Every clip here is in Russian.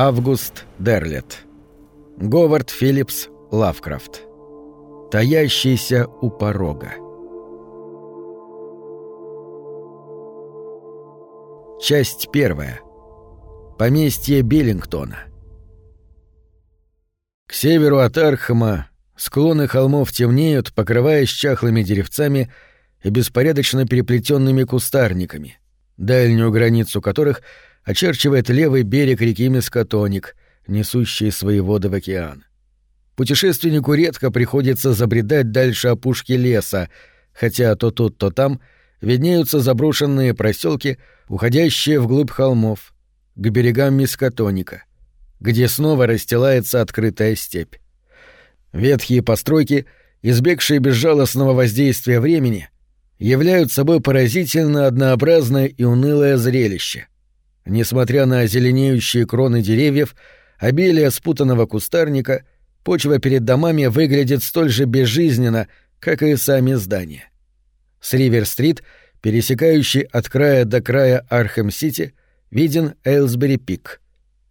Август Дерлет. Говард Филлипс Лавкрафт. Таящийся у порога. Часть первая. Поместье Биллингтона. К северу от Архама склоны холмов темнеют, покрываясь чахлыми деревцами и беспорядочно переплетенными кустарниками, дальнюю границу которых очерчивает левый берег реки Мискотоник, несущий свои воды в океан. Путешественнику редко приходится забредать дальше опушки леса, хотя то тут, то там виднеются заброшенные проселки, уходящие вглубь холмов, к берегам Мискотоника, где снова расстилается открытая степь. Ветхие постройки, избегшие безжалостного воздействия времени, являют собой поразительно однообразное и унылое зрелище — Несмотря на зеленеющие кроны деревьев, обилие спутанного кустарника, почва перед домами выглядит столь же безжизненно, как и сами здания. С Ривер-стрит, пересекающий от края до края Архэм-Сити, виден Эйлсбери-Пик.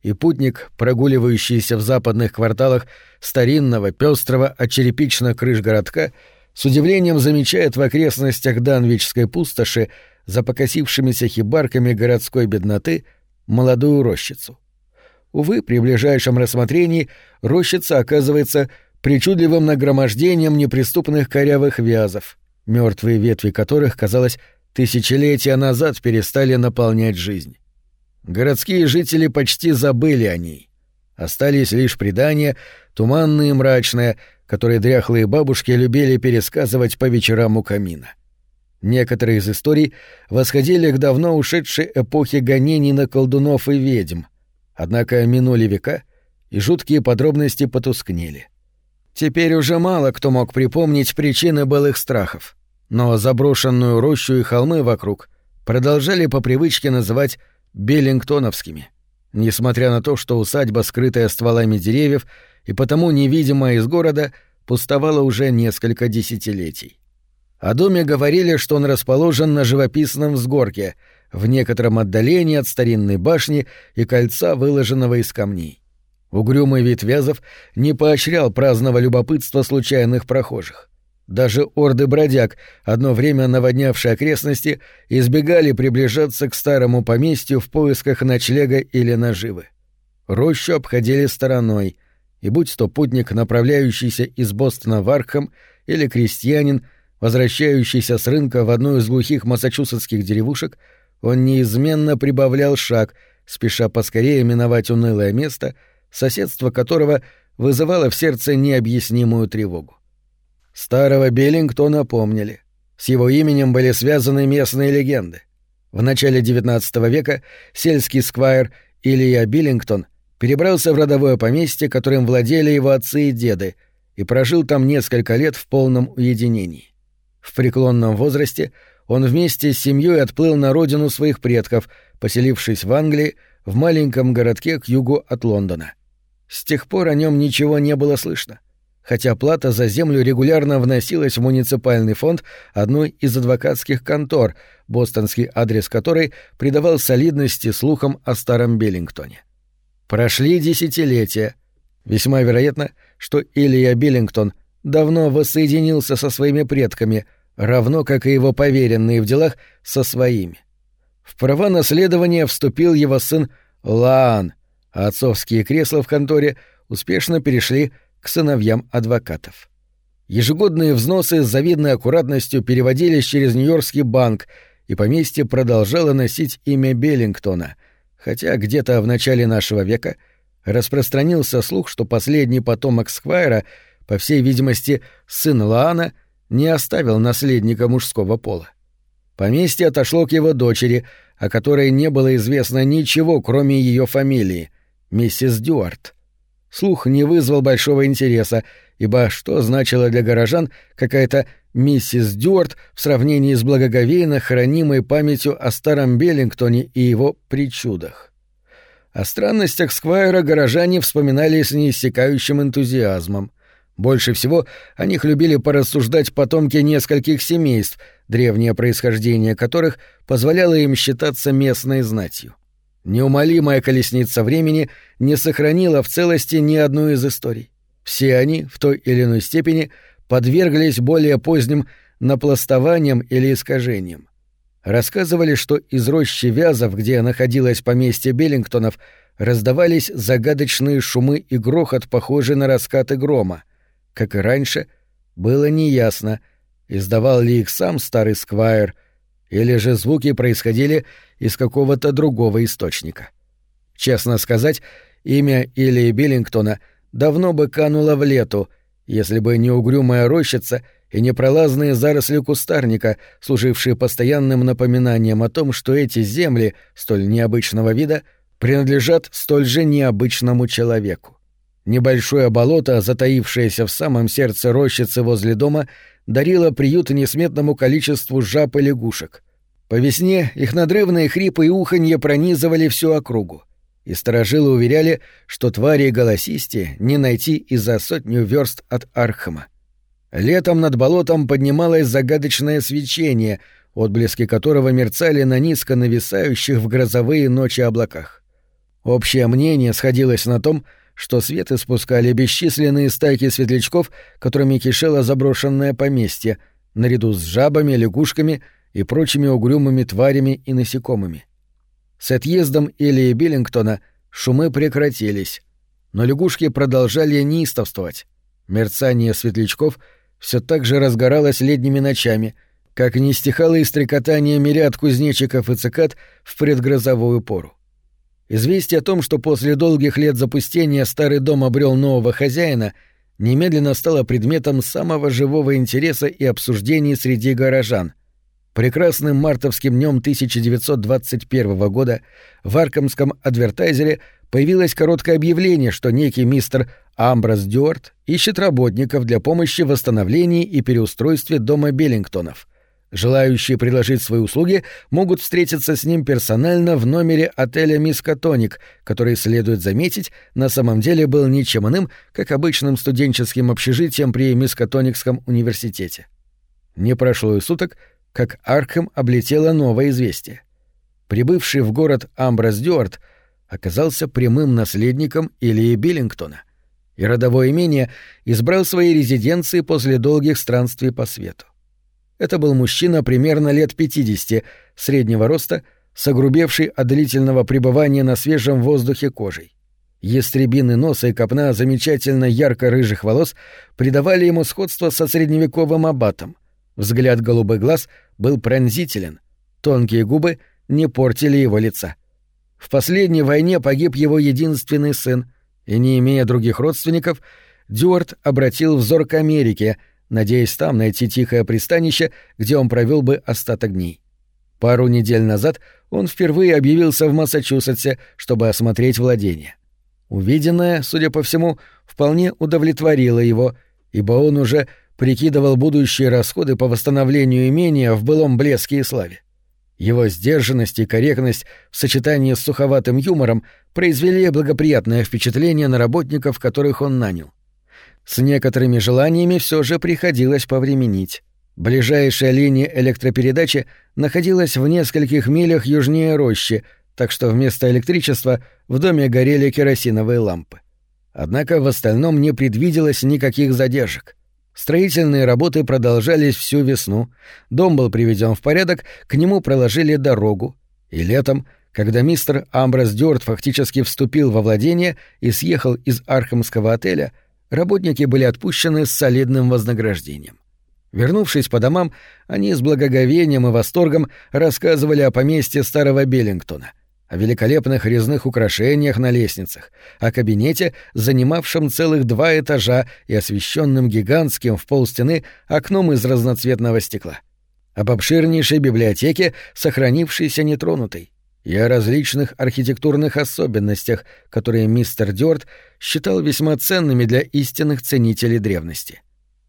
И путник, прогуливающийся в западных кварталах старинного, пестрого, от черепичных крыш городка, с удивлением замечает в окрестностях Данвичской пустоши за покосившимися хибарками городской бедноты молодую рощицу. Увы, при ближайшем рассмотрении рощица оказывается причудливым нагромождением неприступных корявых вязов, мертвые ветви которых, казалось, тысячелетия назад перестали наполнять жизнь. Городские жители почти забыли о ней. Остались лишь предания, туманные и мрачные, которые дряхлые бабушки любили пересказывать по вечерам у камина. Некоторые из историй восходили к давно ушедшей эпохе гонений на колдунов и ведьм, однако минули века, и жуткие подробности потускнели. Теперь уже мало кто мог припомнить причины былых страхов, но заброшенную рощу и холмы вокруг продолжали по привычке называть Беллингтоновскими, несмотря на то, что усадьба, скрытая стволами деревьев и потому невидимая из города, пустовала уже несколько десятилетий. О доме говорили, что он расположен на живописном взгорке, в некотором отдалении от старинной башни и кольца, выложенного из камней. Угрюмый вид вязов не поощрял праздного любопытства случайных прохожих. Даже орды бродяг, одно время наводнявшие окрестности, избегали приближаться к старому поместью в поисках ночлега или наживы. Рощу обходили стороной, и будь то путник, направляющийся из Бостона в Аркхам, или крестьянин — Возвращающийся с рынка в одну из глухих массачусетских деревушек, он неизменно прибавлял шаг, спеша поскорее миновать унылое место, соседство которого вызывало в сердце необъяснимую тревогу. Старого Беллингтона помнили. С его именем были связаны местные легенды. В начале XIX века сельский сквайр Илья Биллингтон перебрался в родовое поместье, которым владели его отцы и деды, и прожил там несколько лет в полном уединении. В преклонном возрасте он вместе с семьей отплыл на родину своих предков, поселившись в Англии в маленьком городке к югу от Лондона. С тех пор о нем ничего не было слышно, хотя плата за землю регулярно вносилась в муниципальный фонд одной из адвокатских контор, бостонский адрес которой придавал солидности слухам о старом Биллингтоне. Прошли десятилетия. Весьма вероятно, что Илья Биллингтон давно воссоединился со своими предками — равно как и его поверенные в делах со своими. В права наследования вступил его сын Лаан, а отцовские кресла в конторе успешно перешли к сыновьям адвокатов. Ежегодные взносы с завидной аккуратностью переводились через Нью-Йоркский банк, и поместье продолжало носить имя Беллингтона, хотя где-то в начале нашего века распространился слух, что последний потомок Сквайра, по всей видимости, сын Лаана — не оставил наследника мужского пола. Поместье отошло к его дочери, о которой не было известно ничего, кроме ее фамилии — миссис Дюарт. Слух не вызвал большого интереса, ибо что значила для горожан какая-то миссис Дюарт в сравнении с благоговейно хранимой памятью о старом Беллингтоне и его причудах? О странностях Сквайра горожане вспоминали с неиссякающим энтузиазмом. Больше всего о них любили порассуждать потомки нескольких семейств, древнее происхождение которых позволяло им считаться местной знатью. Неумолимая колесница времени не сохранила в целости ни одну из историй. Все они, в той или иной степени, подверглись более поздним напластованиям или искажениям. Рассказывали, что из рощи Вязов, где находилось поместье Беллингтонов, раздавались загадочные шумы и грохот, похожий на раскаты грома. Как и раньше, было неясно, издавал ли их сам старый сквайр, или же звуки происходили из какого-то другого источника. Честно сказать, имя Ильи Биллингтона давно бы кануло в лету, если бы не угрюмая рощица и непролазные заросли кустарника, служившие постоянным напоминанием о том, что эти земли, столь необычного вида, принадлежат столь же необычному человеку. Небольшое болото, затаившееся в самом сердце рощицы возле дома, дарило приют несметному количеству жаб и лягушек. По весне их надрывные хрипы и уханье пронизывали всю округу и сторожилы уверяли, что твари голосисти не найти и за сотню верст от Архама. Летом над болотом поднималось загадочное свечение, отблески которого мерцали на низко нависающих в грозовые ночи облаках. Общее мнение сходилось на том, что свет испускали бесчисленные стайки светлячков, которыми кишело заброшенное поместье, наряду с жабами, лягушками и прочими угрюмыми тварями и насекомыми. С отъездом Элии Биллингтона шумы прекратились, но лягушки продолжали неистовствовать. Мерцание светлячков все так же разгоралось летними ночами, как не стихало и стрекотание мириад кузнечиков и цикад в предгрозовую пору. Известие о том, что после долгих лет запустения старый дом обрел нового хозяина, немедленно стало предметом самого живого интереса и обсуждений среди горожан — Прекрасным мартовским днем 1921 года в Аркамском адвертайзере появилось короткое объявление, что некий мистер Амброс Дюарт ищет работников для помощи в восстановлении и переустройстве дома Беллингтонов. Желающие предложить свои услуги могут встретиться с ним персонально в номере отеля «Мискотоник», который, следует заметить, на самом деле был ничем иным, как обычным студенческим общежитием при Мискотоникском университете. Не прошло и суток, как Аркхэм облетело новое известие. Прибывший в город Амброс Дюарт оказался прямым наследником Ильи Биллингтона и родовое имение избрал своей резиденцией после долгих странствий по свету. Это был мужчина примерно лет 50, среднего роста, согрубевший от длительного пребывания на свежем воздухе кожей. Ястребины носа и копна замечательно ярко-рыжих волос придавали ему сходство со средневековым аббатом — Взгляд голубых глаз был пронзителен, тонкие губы не портили его лица. В последней войне погиб его единственный сын, и, не имея других родственников, Дюарт обратил взор к Америке, надеясь там найти тихое пристанище, где он провел бы остаток дней. Пару недель назад он впервые объявился в Массачусетсе, чтобы осмотреть владение. Увиденное, судя по всему, вполне удовлетворило его, ибо он уже прикидывал будущие расходы по восстановлению имения в былом блеске и славе. Его сдержанность и корректность в сочетании с суховатым юмором произвели благоприятное впечатление на работников, которых он нанял. С некоторыми желаниями все же приходилось повременить. Ближайшая линия электропередачи находилась в нескольких милях южнее рощи, так что вместо электричества в доме горели керосиновые лампы. Однако в остальном не предвиделось никаких задержек. Строительные работы продолжались всю весну, дом был приведен в порядок, к нему проложили дорогу, и летом, когда мистер Амброс Дёрт фактически вступил во владение и съехал из Архамского отеля, работники были отпущены с солидным вознаграждением. Вернувшись по домам, они с благоговением и восторгом рассказывали о поместье старого Беллингтона — о великолепных резных украшениях на лестницах, о кабинете, занимавшем целых два этажа и освещенном гигантским в полстены окном из разноцветного стекла, об обширнейшей библиотеке, сохранившейся нетронутой, и о различных архитектурных особенностях, которые мистер Дёрт считал весьма ценными для истинных ценителей древности.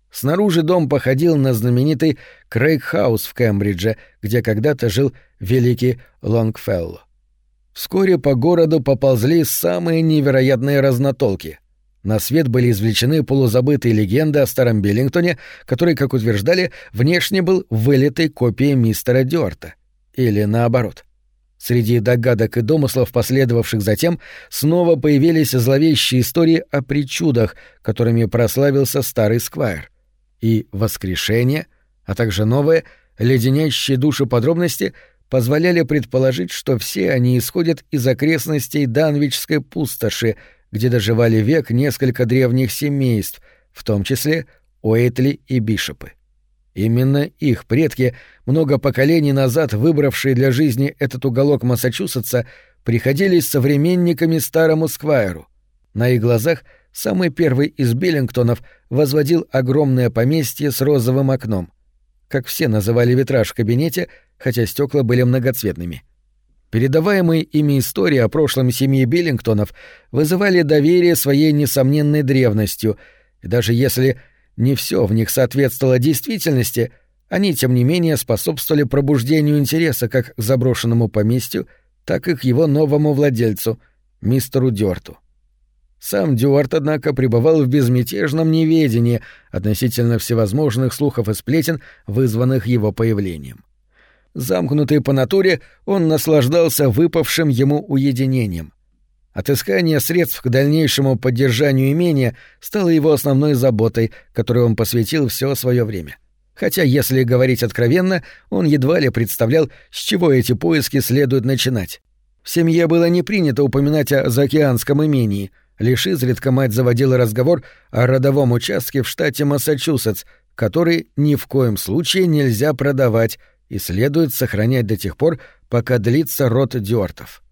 Снаружи дом походил на знаменитый Крейгхаус в Кембридже, где когда-то жил великий Лонгфелло. Вскоре по городу поползли самые невероятные разнотолки. На свет были извлечены полузабытые легенды о старом Биллингтоне, который, как утверждали, внешне был вылитой копией мистера Дюарта. Или наоборот. Среди догадок и домыслов, последовавших затем, снова появились зловещие истории о причудах, которыми прославился старый Сквайр. И воскрешение, а также новые, леденящие душу подробности позволяли предположить, что все они исходят из окрестностей Данвичской пустоши, где доживали век несколько древних семейств, в том числе Уэйтли и Бишопы. Именно их предки, много поколений назад выбравшие для жизни этот уголок Массачусетса, приходились современниками старому Сквайру. На их глазах самый первый из Биллингтонов возводил огромное поместье с розовым окном. Как все называли витраж в кабинете, хотя стекла были многоцветными. Передаваемые ими истории о прошлом семьи Биллингтонов вызывали доверие своей несомненной древностью, и даже если не все в них соответствовало действительности, они, тем не менее, способствовали пробуждению интереса как к заброшенному поместью, так и к его новому владельцу, мистеру Дёрту. Сам Дюарт, однако, пребывал в безмятежном неведении относительно всевозможных слухов и сплетен, вызванных его появлением. Замкнутый по натуре, он наслаждался выпавшим ему уединением. Отыскание средств к дальнейшему поддержанию имения стало его основной заботой, которой он посвятил все свое время. Хотя, если говорить откровенно, он едва ли представлял, с чего эти поиски следует начинать. В семье было не принято упоминать о заокеанском имении, лишь изредка мать заводила разговор о родовом участке в штате Массачусетс, который ни в коем случае нельзя продавать и следует сохранять до тех пор, пока длится род Дюартов.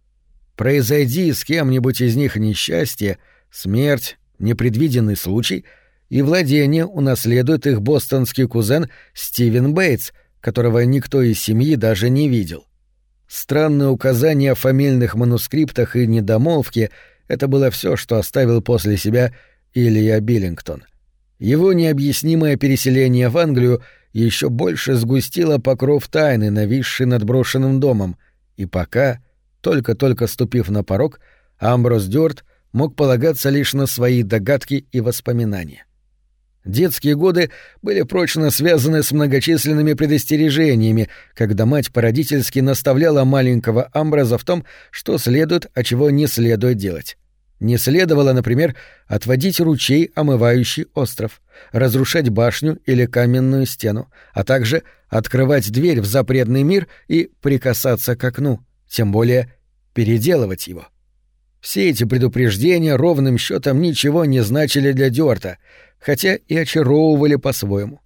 Произойди с кем-нибудь из них несчастье, смерть, непредвиденный случай, и владение унаследует их бостонский кузен Стивен Бейтс, которого никто из семьи даже не видел. Странные указания в фамильных манускриптах и недомолвки — это было все, что оставил после себя Илья Биллингтон. Его необъяснимое переселение в Англию еще больше сгустило покров тайны, нависший над брошенным домом, и пока — только-только ступив на порог, Амброс Дёрт мог полагаться лишь на свои догадки и воспоминания. Детские годы были прочно связаны с многочисленными предостережениями, когда мать породительски наставляла маленького Амброза в том, что следует, а чего не следует делать. Не следовало, например, отводить ручей, омывающий остров, разрушать башню или каменную стену, а также открывать дверь в запретный мир и прикасаться к окну, тем более переделывать его. Все эти предупреждения ровным счетом ничего не значили для Дёрта, хотя и очаровывали по-своему.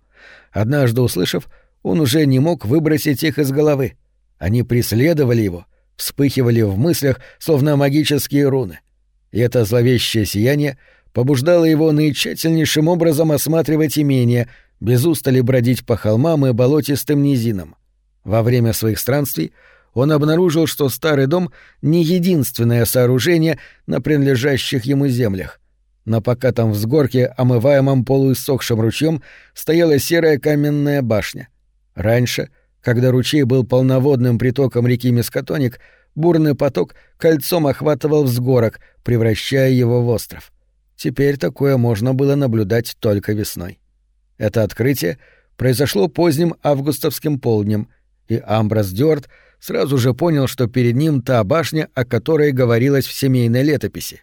Однажды услышав, он уже не мог выбросить их из головы. Они преследовали его, вспыхивали в мыслях, словно магические руны. И это зловещее сияние побуждало его наитщательнейшим образом осматривать имение, без устали бродить по холмам и болотистым низинам. Во время своих странствий он обнаружил, что старый дом — не единственное сооружение на принадлежащих ему землях. На покатом взгорке, омываемом полуиссохшим ручьем, стояла серая каменная башня. Раньше, когда ручей был полноводным притоком реки Мискотоник, бурный поток кольцом охватывал взгорок, превращая его в остров. Теперь такое можно было наблюдать только весной. Это открытие произошло поздним августовским полднем, и Амброс Дёрт — сразу же понял, что перед ним та башня, о которой говорилось в семейной летописи.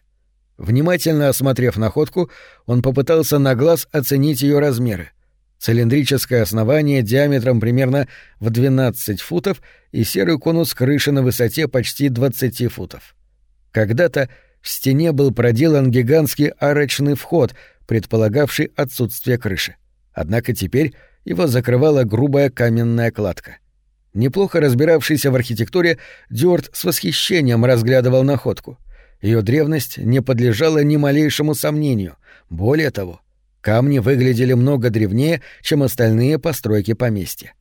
Внимательно осмотрев находку, он попытался на глаз оценить ее размеры. Цилиндрическое основание диаметром примерно в 12 футов и серый конус крыши на высоте почти 20 футов. Когда-то в стене был проделан гигантский арочный вход, предполагавший отсутствие крыши. Однако теперь его закрывала грубая каменная кладка. Неплохо разбиравшийся в архитектуре, Дюарт с восхищением разглядывал находку. Ее древность не подлежала ни малейшему сомнению. Более того, камни выглядели много древнее, чем остальные постройки поместья.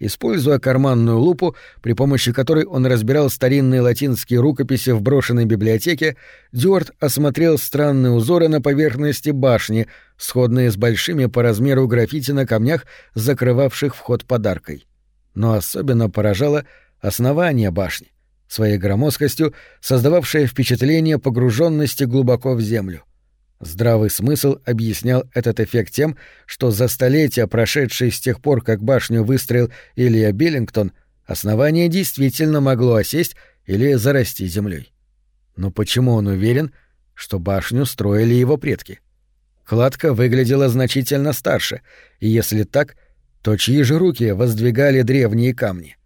Используя карманную лупу, при помощи которой он разбирал старинные латинские рукописи в брошенной библиотеке, Дюарт осмотрел странные узоры на поверхности башни, сходные с большими по размеру граффити на камнях, закрывавших вход подаркой но особенно поражало основание башни, своей громоздкостью создававшее впечатление погруженности глубоко в землю. Здравый смысл объяснял этот эффект тем, что за столетия, прошедшие с тех пор, как башню выстроил Илья Биллингтон, основание действительно могло осесть или зарасти землей. Но почему он уверен, что башню строили его предки? Кладка выглядела значительно старше, и если так, то чьи же руки воздвигали древние камни?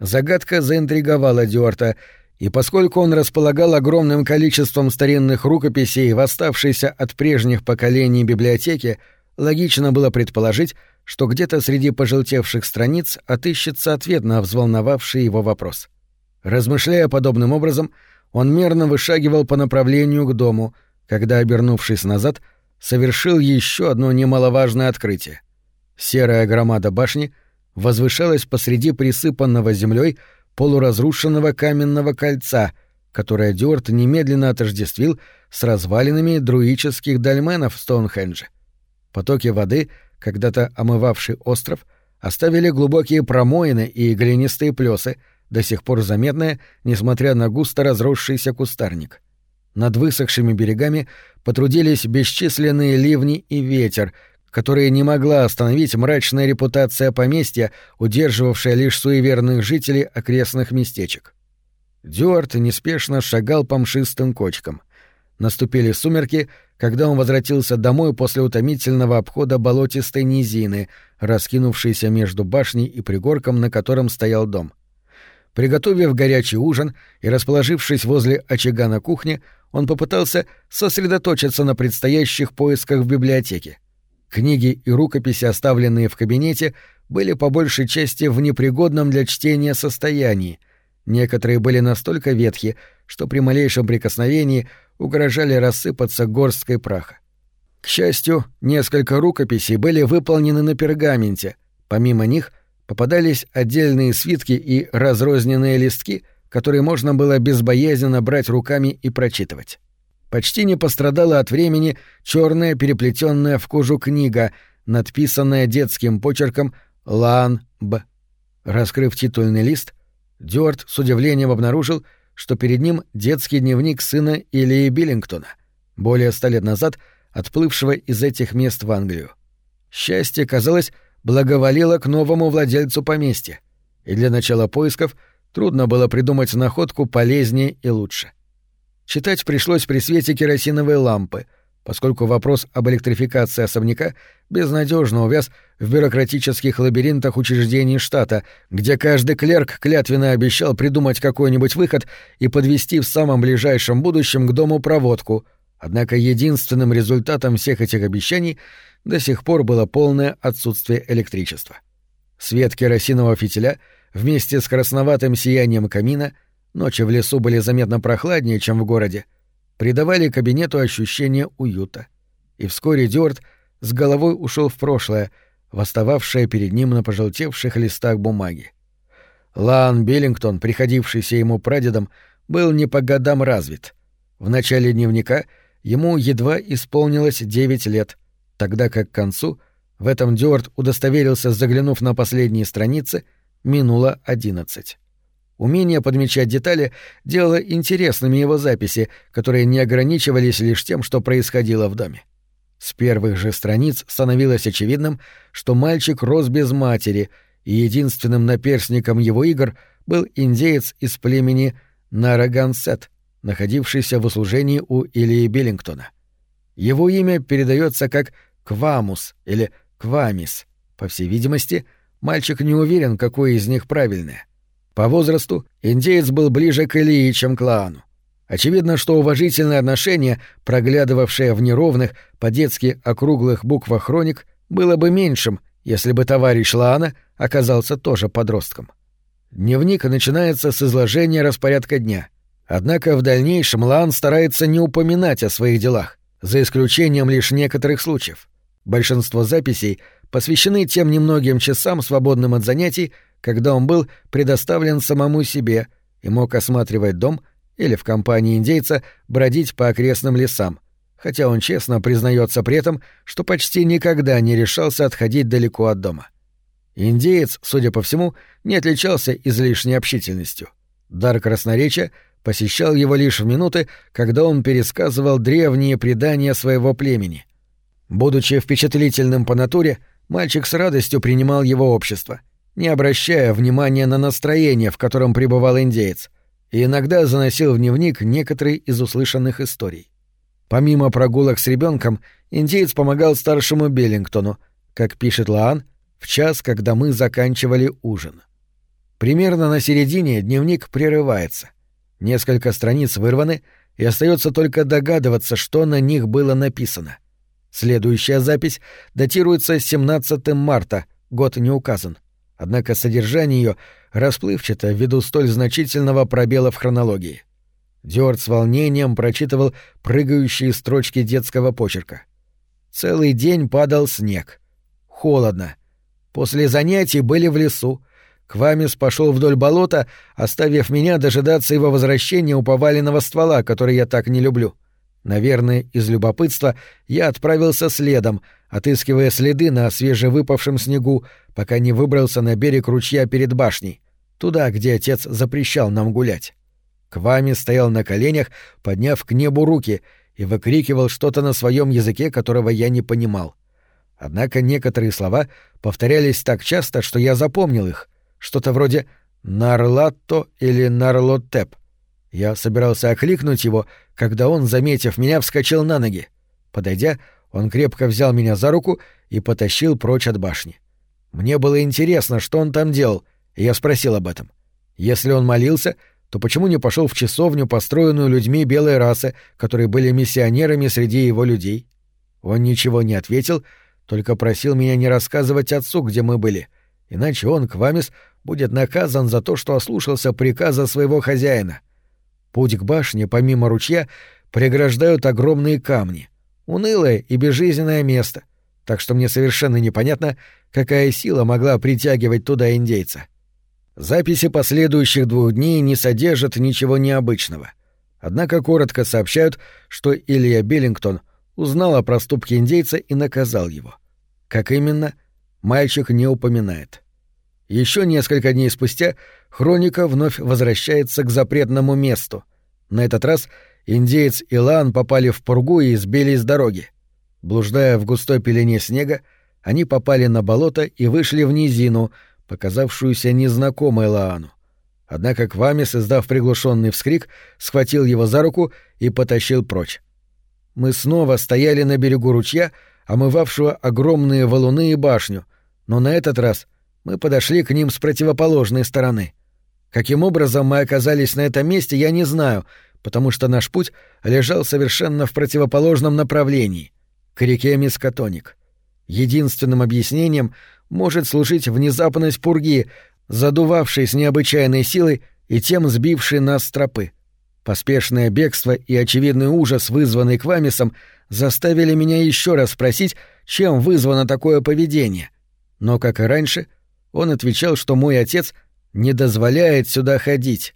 Загадка заинтриговала Дюарта, и поскольку он располагал огромным количеством старинных рукописей в оставшейся от прежних поколений библиотеке, логично было предположить, что где-то среди пожелтевших страниц отыщется ответ на взволновавший его вопрос. Размышляя подобным образом, он мерно вышагивал по направлению к дому, когда, обернувшись назад, совершил еще одно немаловажное открытие. Серая громада башни возвышалась посреди присыпанного землей полуразрушенного каменного кольца, которое Дюарт немедленно отождествил с развалинами друических дольменов в Стоунхендже. Потоки воды, когда-то омывавшие остров, оставили глубокие промоины и глинистые плесы, до сих пор заметные, несмотря на густо разросшийся кустарник. Над высохшими берегами потрудились бесчисленные ливни и ветер, которые не могла остановить мрачная репутация поместья, удерживавшая лишь суеверных жителей окрестных местечек. Дюарт неспешно шагал по мшистым кочкам. Наступили сумерки, когда он возвратился домой после утомительного обхода болотистой низины, раскинувшейся между башней и пригорком, на котором стоял дом. Приготовив горячий ужин и расположившись возле очага на кухне, он попытался сосредоточиться на предстоящих поисках в библиотеке. Книги и рукописи, оставленные в кабинете, были по большей части в непригодном для чтения состоянии. Некоторые были настолько ветхи, что при малейшем прикосновении угрожали рассыпаться горсткой праха. К счастью, несколько рукописей были выполнены на пергаменте. Помимо них попадались отдельные свитки и разрозненные листки, которые можно было безбоязненно брать руками и прочитывать почти не пострадала от времени черная переплетенная в кожу книга, надписанная детским почерком «Лан Б». Раскрыв титульный лист, Дюарт с удивлением обнаружил, что перед ним детский дневник сына Илии Биллингтона, более ста лет назад отплывшего из этих мест в Англию. Счастье, казалось, благоволило к новому владельцу поместья, и для начала поисков трудно было придумать находку полезнее и лучше. — Читать пришлось при свете керосиновой лампы, поскольку вопрос об электрификации особняка безнадежно увяз в бюрократических лабиринтах учреждений штата, где каждый клерк клятвенно обещал придумать какой-нибудь выход и подвести в самом ближайшем будущем к дому проводку. Однако единственным результатом всех этих обещаний до сих пор было полное отсутствие электричества. Свет керосинового фитиля вместе с красноватым сиянием камина — ночи в лесу были заметно прохладнее, чем в городе, придавали кабинету ощущение уюта. И вскоре Дёрт с головой ушел в прошлое, восстававшее перед ним на пожелтевших листах бумаги. Лан Беллингтон, приходившийся ему прадедом, был не по годам развит. В начале дневника ему едва исполнилось девять лет, тогда как к концу, в этом Дёрт удостоверился, заглянув на последние страницы, минуло одиннадцать. Умение подмечать детали делало интересными его записи, которые не ограничивались лишь тем, что происходило в доме. С первых же страниц становилось очевидным, что мальчик рос без матери, и единственным наперсником его игр был индеец из племени Нарагансет, находившийся в услужении у Илии Биллингтона. Его имя передается как Квамус или Квамис. По всей видимости, мальчик не уверен, какое из них правильное. По возрасту индеец был ближе к Илии, чем к Лаану. Очевидно, что уважительное отношение, проглядывавшее в неровных, по-детски округлых буквах хроник, было бы меньшим, если бы товарищ Лаана оказался тоже подростком. Дневник начинается с изложения распорядка дня. Однако в дальнейшем Лаан старается не упоминать о своих делах, за исключением лишь некоторых случаев. Большинство записей посвящены тем немногим часам, свободным от занятий, когда он был предоставлен самому себе и мог осматривать дом или в компании индейца бродить по окрестным лесам, хотя он честно признается при этом, что почти никогда не решался отходить далеко от дома. Индеец, судя по всему, не отличался излишней общительностью. Дар красноречия посещал его лишь в минуты, когда он пересказывал древние предания своего племени. Будучи впечатлительным по натуре, мальчик с радостью принимал его общество — не обращая внимания на настроение, в котором пребывал индеец, и иногда заносил в дневник некоторые из услышанных историй. Помимо прогулок с ребенком, индеец помогал старшему Беллингтону, как пишет Лаан, в час, когда мы заканчивали ужин. Примерно на середине дневник прерывается. Несколько страниц вырваны, и остается только догадываться, что на них было написано. Следующая запись датируется 17 марта, год не указан. Однако содержание ее расплывчато ввиду столь значительного пробела в хронологии. Дёрт с волнением прочитывал прыгающие строчки детского почерка. Целый день падал снег. Холодно. После занятий были в лесу. Квамис пошел вдоль болота, оставив меня дожидаться его возвращения у поваленного ствола, который я так не люблю. Наверное, из любопытства я отправился следом, отыскивая следы на свежевыпавшем снегу, пока не выбрался на берег ручья перед башней, туда, где отец запрещал нам гулять. Квами стоял на коленях, подняв к небу руки, и выкрикивал что-то на своем языке, которого я не понимал. Однако некоторые слова повторялись так часто, что я запомнил их. Что-то вроде «нарлатто» или «нарлотеп». Я собирался окликнуть его, когда он, заметив меня, вскочил на ноги. Подойдя, он крепко взял меня за руку и потащил прочь от башни. Мне было интересно, что он там делал, и я спросил об этом. Если он молился, то почему не пошел в часовню, построенную людьми белой расы, которые были миссионерами среди его людей? Он ничего не ответил, только просил меня не рассказывать отцу, где мы были, иначе он, Квамис, будет наказан за то, что ослушался приказа своего хозяина. Путь к башне, помимо ручья, преграждают огромные камни. Унылое и безжизненное место, так что мне совершенно непонятно, какая сила могла притягивать туда индейца. Записи последующих двух дней не содержат ничего необычного. Однако коротко сообщают, что Илья Биллингтон узнал о проступке индейца и наказал его. Как именно, мальчик не упоминает. Еще несколько дней спустя хроника вновь возвращается к запретному месту. На этот раз индеец и Лан попали в пургу и сбились с дороги. Блуждая в густой пелене снега, они попали на болото и вышли в низину — показавшуюся незнакомой Лаану. Однако Квамис, издав приглушенный вскрик, схватил его за руку и потащил прочь. Мы снова стояли на берегу ручья, омывавшего огромные валуны и башню, но на этот раз мы подошли к ним с противоположной стороны. Каким образом мы оказались на этом месте, я не знаю, потому что наш путь лежал совершенно в противоположном направлении — к реке Мискатоник. Единственным объяснением может служить внезапность пурги, задувавшей с необычайной силой и тем сбившей нас с тропы. Поспешное бегство и очевидный ужас, вызванный Квамисом, заставили меня еще раз спросить, чем вызвано такое поведение. Но, как и раньше, он отвечал, что мой отец не дозволяет сюда ходить,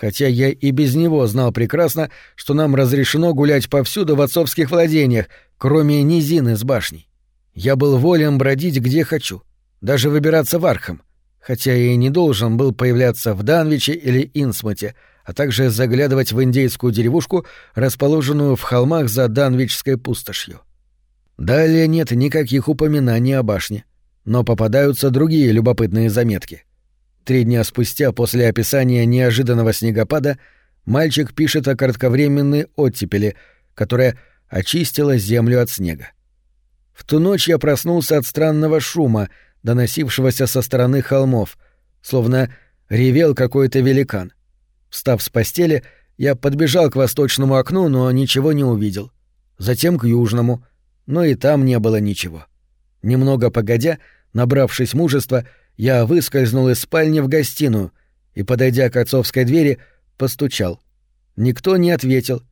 хотя я и без него знал прекрасно, что нам разрешено гулять повсюду в отцовских владениях, кроме низины с башней. Я был волен бродить где хочу даже выбираться в Архам, хотя и не должен был появляться в Данвиче или Инсмуте, а также заглядывать в индейскую деревушку, расположенную в холмах за Данвичской пустошью. Далее нет никаких упоминаний о башне, но попадаются другие любопытные заметки. Три дня спустя после описания неожиданного снегопада мальчик пишет о кратковременной оттепели, которая очистила землю от снега. В ту ночь я проснулся от странного шума — доносившегося со стороны холмов, словно ревел какой-то великан. Встав с постели, я подбежал к восточному окну, но ничего не увидел. Затем к южному, но и там не было ничего. Немного погодя, набравшись мужества, я выскользнул из спальни в гостиную и, подойдя к отцовской двери, постучал. Никто не ответил,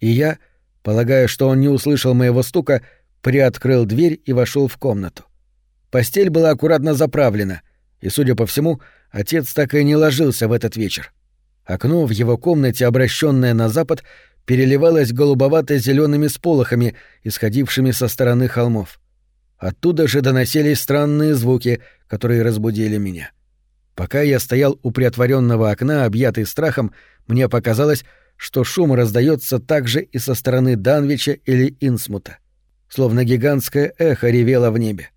и я, полагая, что он не услышал моего стука, приоткрыл дверь и вошел в комнату. Постель была аккуратно заправлена, и, судя по всему, отец так и не ложился в этот вечер. Окно в его комнате, обращенное на запад, переливалось голубовато зелеными сполохами, исходившими со стороны холмов. Оттуда же доносились странные звуки, которые разбудили меня. Пока я стоял у приотворенного окна, объятый страхом, мне показалось, что шум раздается также и со стороны Данвича или Инсмута. Словно гигантское эхо ревело в небе.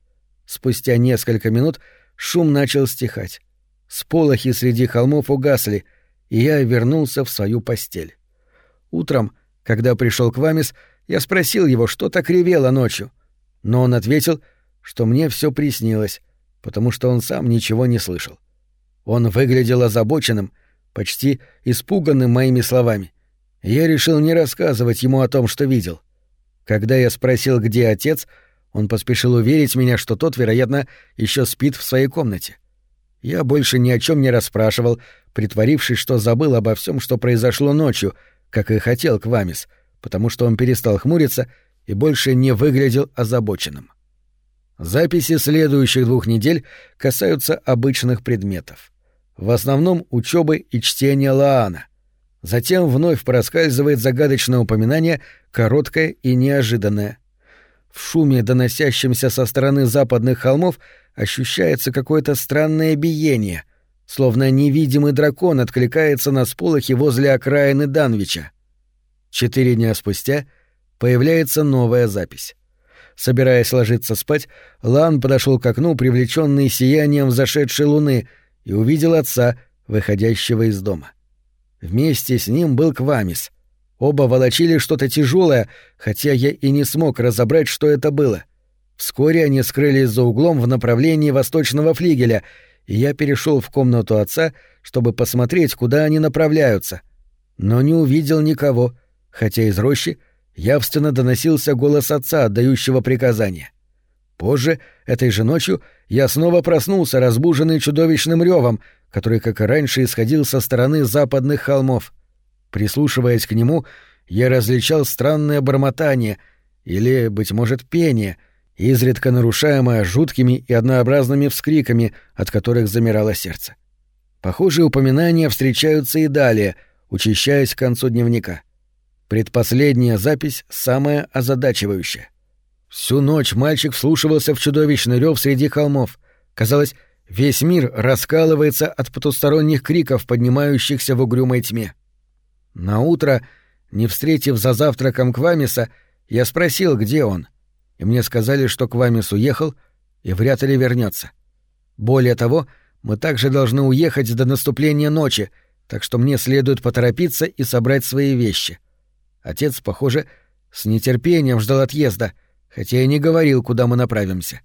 Спустя несколько минут шум начал стихать. Сполохи среди холмов угасли, и я вернулся в свою постель. Утром, когда пришел к Вамис, я спросил его, что так ревело ночью, но он ответил, что мне все приснилось, потому что он сам ничего не слышал. Он выглядел озабоченным, почти испуганным моими словами. Я решил не рассказывать ему о том, что видел. Когда я спросил, где отец, он поспешил уверить меня, что тот, вероятно, еще спит в своей комнате. Я больше ни о чем не расспрашивал, притворившись, что забыл обо всем, что произошло ночью, как и хотел Квамис, потому что он перестал хмуриться и больше не выглядел озабоченным. Записи следующих двух недель касаются обычных предметов. В основном учебы и чтения Лаана. Затем вновь проскальзывает загадочное упоминание, короткое и неожиданное. В шуме, доносящемся со стороны западных холмов, ощущается какое-то странное биение, словно невидимый дракон откликается на сполохи возле окраины Данвича. Четыре дня спустя появляется новая запись. Собираясь ложиться спать, Лан подошел к окну, привлеченный сиянием взошедшей луны, и увидел отца, выходящего из дома. Вместе с ним был Квамис. Оба волочили что-то тяжелое, хотя я и не смог разобрать, что это было — Вскоре они скрылись за углом в направлении восточного флигеля, и я перешел в комнату отца, чтобы посмотреть, куда они направляются. Но не увидел никого, хотя из рощи явственно доносился голос отца, отдающего приказания. Позже, этой же ночью, я снова проснулся, разбуженный чудовищным ревом, который, как и раньше, исходил со стороны западных холмов. Прислушиваясь к нему, я различал странное бормотание или, быть может, пение — изредка нарушаемая жуткими и однообразными вскриками, от которых замирало сердце. Похожие упоминания встречаются и далее, учащаясь к концу дневника. Предпоследняя запись самая озадачивающая. Всю ночь мальчик вслушивался в чудовищный рев среди холмов. Казалось, весь мир раскалывается от потусторонних криков, поднимающихся в угрюмой тьме. На утро, не встретив за завтраком Квамиса, я спросил, где он — и мне сказали, что Квамис уехал и вряд ли вернется. Более того, мы также должны уехать до наступления ночи, так что мне следует поторопиться и собрать свои вещи. Отец, похоже, с нетерпением ждал отъезда, хотя и не говорил, куда мы направимся.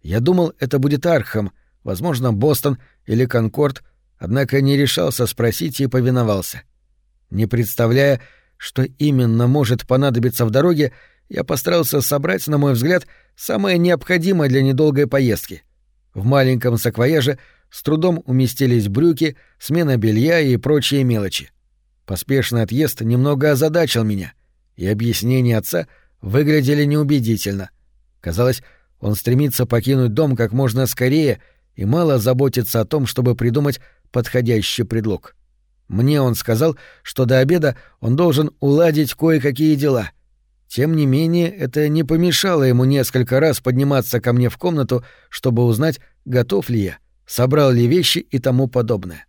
Я думал, это будет Архам, возможно, Бостон или Конкорд, однако не решался спросить и повиновался. Не представляя, что именно может понадобиться в дороге, я постарался собрать, на мой взгляд, самое необходимое для недолгой поездки. В маленьком саквояже с трудом уместились брюки, смена белья и прочие мелочи. Поспешный отъезд немного озадачил меня, и объяснения отца выглядели неубедительно. Казалось, он стремится покинуть дом как можно скорее и мало заботится о том, чтобы придумать подходящий предлог. Мне он сказал, что до обеда он должен уладить кое-какие дела — тем не менее, это не помешало ему несколько раз подниматься ко мне в комнату, чтобы узнать, готов ли я, собрал ли вещи и тому подобное.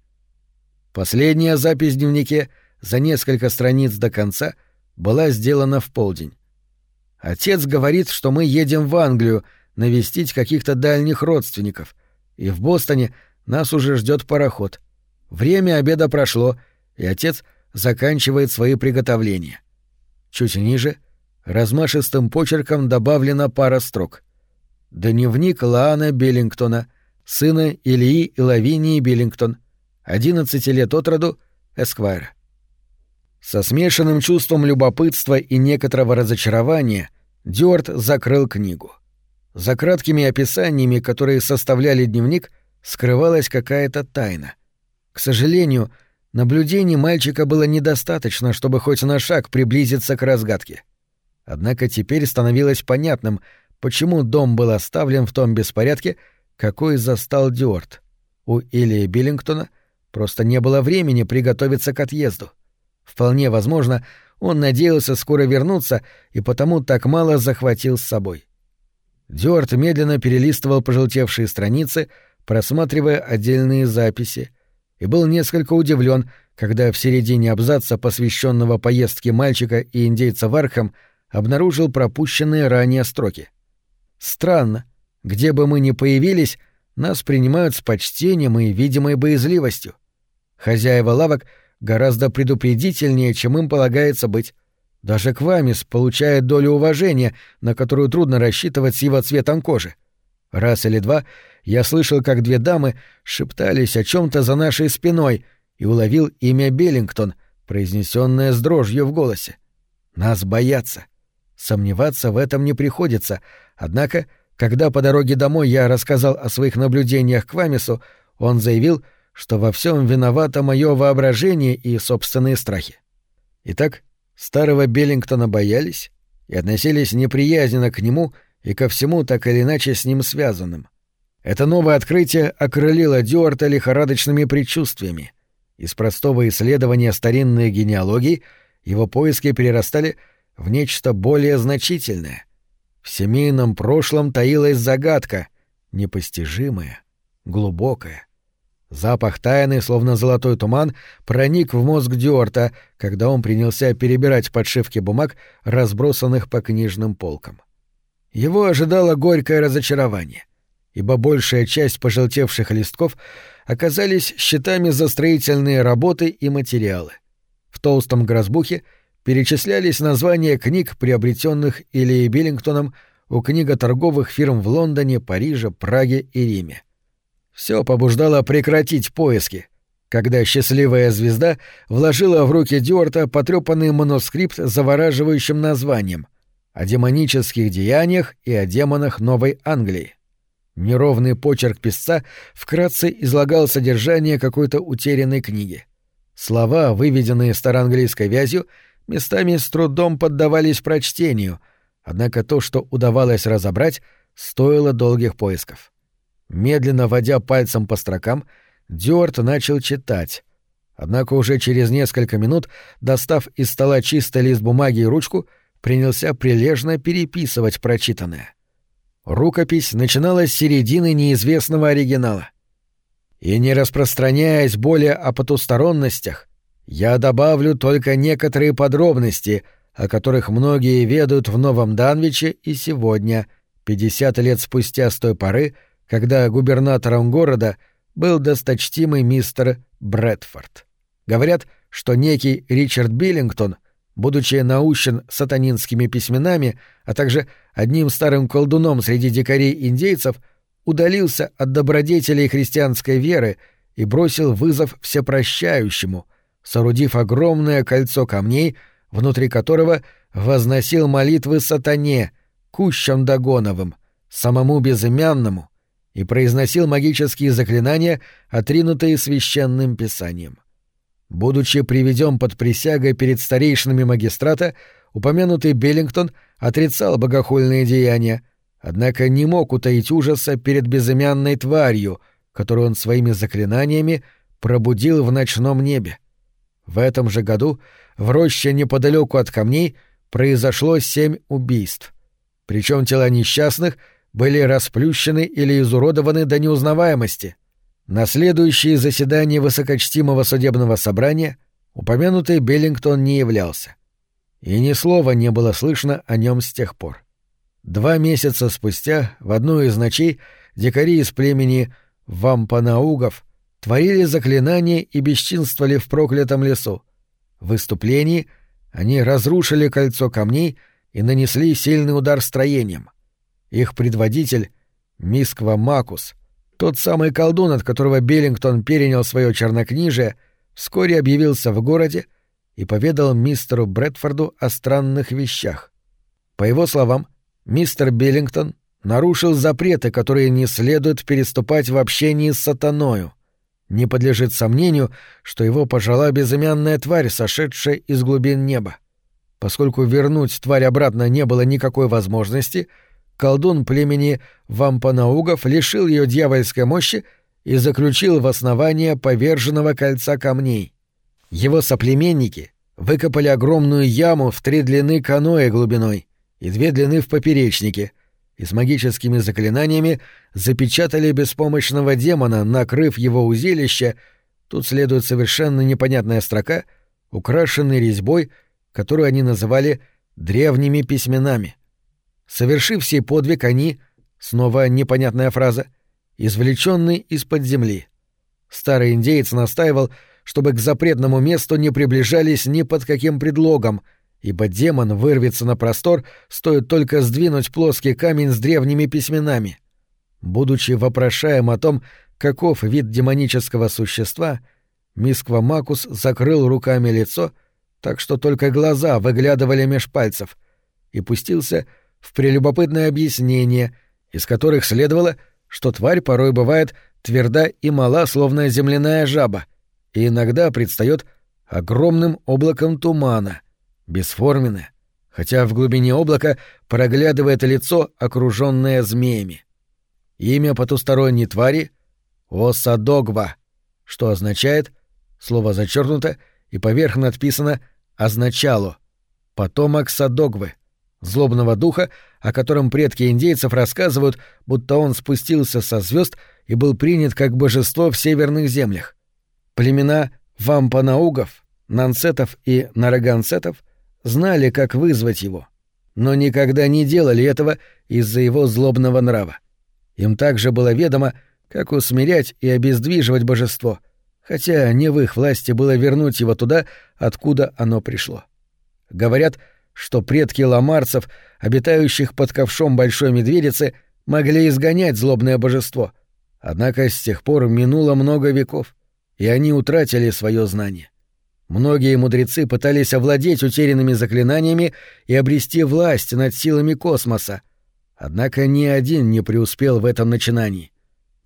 Последняя запись в дневнике за несколько страниц до конца была сделана в полдень. Отец говорит, что мы едем в Англию навестить каких-то дальних родственников, и в Бостоне нас уже ждет пароход. Время обеда прошло, и отец заканчивает свои приготовления. Чуть ниже — размашистым почерком добавлена пара строк. Дневник Лаана Беллингтона, сына Ильи и Лавинии Беллингтон, 11 лет от роду, Эсквайр. Со смешанным чувством любопытства и некоторого разочарования Дюарт закрыл книгу. За краткими описаниями, которые составляли дневник, скрывалась какая-то тайна. К сожалению, наблюдений мальчика было недостаточно, чтобы хоть на шаг приблизиться к разгадке. Однако теперь становилось понятным, почему дом был оставлен в том беспорядке, какой застал Дюарт. У Ильи Биллингтона просто не было времени приготовиться к отъезду. Вполне возможно, он надеялся скоро вернуться и потому так мало захватил с собой. Дюарт медленно перелистывал пожелтевшие страницы, просматривая отдельные записи, и был несколько удивлен, когда в середине абзаца, посвященного поездке мальчика и индейца в Архам, обнаружил пропущенные ранее строки. Странно, где бы мы ни появились, нас принимают с почтением и видимой боязливостью. Хозяева лавок гораздо предупредительнее, чем им полагается быть. Даже Квамис получает долю уважения, на которую трудно рассчитывать с его цветом кожи. Раз или два я слышал, как две дамы шептались о чем то за нашей спиной и уловил имя Беллингтон, произнесенное с дрожью в голосе. Нас боятся. Сомневаться в этом не приходится, однако, когда по дороге домой я рассказал о своих наблюдениях к Вамису, он заявил, что во всем виновато мое воображение и собственные страхи. Итак, старого Беллингтона боялись и относились неприязненно к нему и ко всему так или иначе с ним связанным. Это новое открытие окрылило Дюарта лихорадочными предчувствиями. Из простого исследования старинной генеалогии его поиски перерастали в нечто более значительное. В семейном прошлом таилась загадка, непостижимая, глубокая. Запах тайны, словно золотой туман, проник в мозг Дюарта, когда он принялся перебирать подшивки бумаг, разбросанных по книжным полкам. Его ожидало горькое разочарование, ибо большая часть пожелтевших листков оказались счетами за строительные работы и материалы. В толстом грозбухе перечислялись названия книг, приобретенных Ильей Биллингтоном у книготорговых фирм в Лондоне, Париже, Праге и Риме. Все побуждало прекратить поиски, когда счастливая звезда вложила в руки Дюарта потрепанный манускрипт с завораживающим названием о демонических деяниях и о демонах Новой Англии. Неровный почерк писца вкратце излагал содержание какой-то утерянной книги. Слова, выведенные староанглийской вязью, местами с трудом поддавались прочтению, однако то, что удавалось разобрать, стоило долгих поисков. Медленно водя пальцем по строкам, Дюарт начал читать. Однако уже через несколько минут, достав из стола чистый лист бумаги и ручку, принялся прилежно переписывать прочитанное. Рукопись начиналась с середины неизвестного оригинала. И не распространяясь более о потусторонностях, я добавлю только некоторые подробности, о которых многие ведают в Новом Данвиче и сегодня, 50 лет спустя с той поры, когда губернатором города был досточтимый мистер Брэдфорд. Говорят, что некий Ричард Биллингтон будучи наущен сатанинскими письменами, а также одним старым колдуном среди дикарей-индейцев, удалился от добродетелей христианской веры и бросил вызов всепрощающему, соорудив огромное кольцо камней, внутри которого возносил молитвы сатане, кущам Дагоновым, самому безымянному, и произносил магические заклинания, отринутые священным писанием. Будучи приведен под присягой перед старейшинами магистрата, упомянутый Беллингтон отрицал богохульные деяния, однако не мог утаить ужаса перед безымянной тварью, которую он своими заклинаниями пробудил в ночном небе. В этом же году в роще неподалеку от камней произошло семь убийств. Причем тела несчастных были расплющены или изуродованы до неузнаваемости — на следующее заседание высокочтимого судебного собрания упомянутый Беллингтон не являлся. И ни слова не было слышно о нем с тех пор. Два месяца спустя, в одну из ночей, дикари из племени Вампанаугов творили заклинания и бесчинствовали в проклятом лесу. В выступлении они разрушили кольцо камней и нанесли сильный удар строением. Их предводитель, Мисква Макус, тот самый колдун, от которого Беллингтон перенял свое чернокнижие, вскоре объявился в городе и поведал мистеру Брэдфорду о странных вещах. По его словам, мистер Беллингтон нарушил запреты, которые не следует переступать в общении с сатаною. Не подлежит сомнению, что его пожала безымянная тварь, сошедшая из глубин неба. Поскольку вернуть тварь обратно не было никакой возможности — колдун племени вампанаугов лишил ее дьявольской мощи и заключил в основание поверженного кольца камней. Его соплеменники выкопали огромную яму в три длины каноэ глубиной и две длины в поперечнике и с магическими заклинаниями запечатали беспомощного демона, накрыв его узилище, тут следует совершенно непонятная строка, украшенный резьбой, которую они называли «древними письменами». Совершив сей подвиг, они, снова непонятная фраза, извлеченный из-под земли. Старый индеец настаивал, чтобы к запретному месту не приближались ни под каким предлогом, ибо демон вырвется на простор, стоит только сдвинуть плоский камень с древними письменами. Будучи вопрошаем о том, каков вид демонического существа, Мисква Макус закрыл руками лицо, так что только глаза выглядывали меж пальцев, и пустился в прелюбопытное объяснение, из которых следовало, что тварь порой бывает тверда и мала, словно земляная жаба, и иногда предстает огромным облаком тумана, бесформенное, хотя в глубине облака проглядывает лицо, окруженное змеями. Имя потусторонней твари — Осадогва, что означает, слово зачеркнуто и поверх надписано «означало» — потомок Садогвы, злобного духа, о котором предки индейцев рассказывают, будто он спустился со звезд и был принят как божество в северных землях. Племена вампанаугов, нансетов и нарагансетов знали, как вызвать его, но никогда не делали этого из-за его злобного нрава. Им также было ведомо, как усмирять и обездвиживать божество, хотя не в их власти было вернуть его туда, откуда оно пришло. Говорят, что предки ламарцев, обитающих под ковшом Большой Медведицы, могли изгонять злобное божество. Однако с тех пор минуло много веков, и они утратили свое знание. Многие мудрецы пытались овладеть утерянными заклинаниями и обрести власть над силами космоса, однако ни один не преуспел в этом начинании.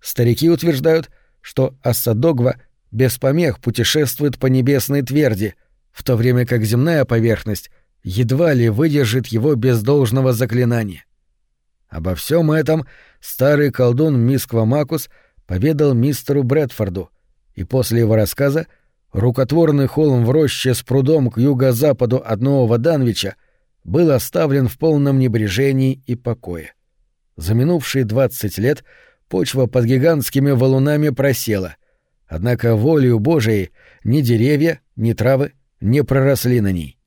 Старики утверждают, что Ассадогва без помех путешествует по небесной тверди, в то время как земная поверхность едва ли выдержит его без должного заклинания. Обо всем этом старый колдун Мисква Макус поведал мистеру Брэдфорду, и после его рассказа рукотворный холм в роще с прудом к юго-западу от Нового Данвича был оставлен в полном небрежении и покое. За минувшие двадцать лет почва под гигантскими валунами просела, однако волею Божией ни деревья, ни травы не проросли на ней.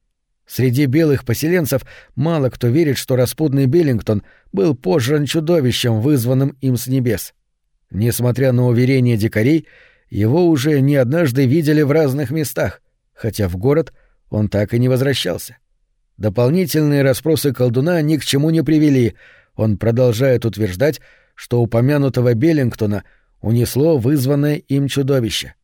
Среди белых поселенцев мало кто верит, что распутный Беллингтон был пожран чудовищем, вызванным им с небес. Несмотря на уверения дикарей, его уже не однажды видели в разных местах, хотя в город он так и не возвращался. Дополнительные расспросы колдуна ни к чему не привели, он продолжает утверждать, что упомянутого Беллингтона унесло вызванное им чудовище.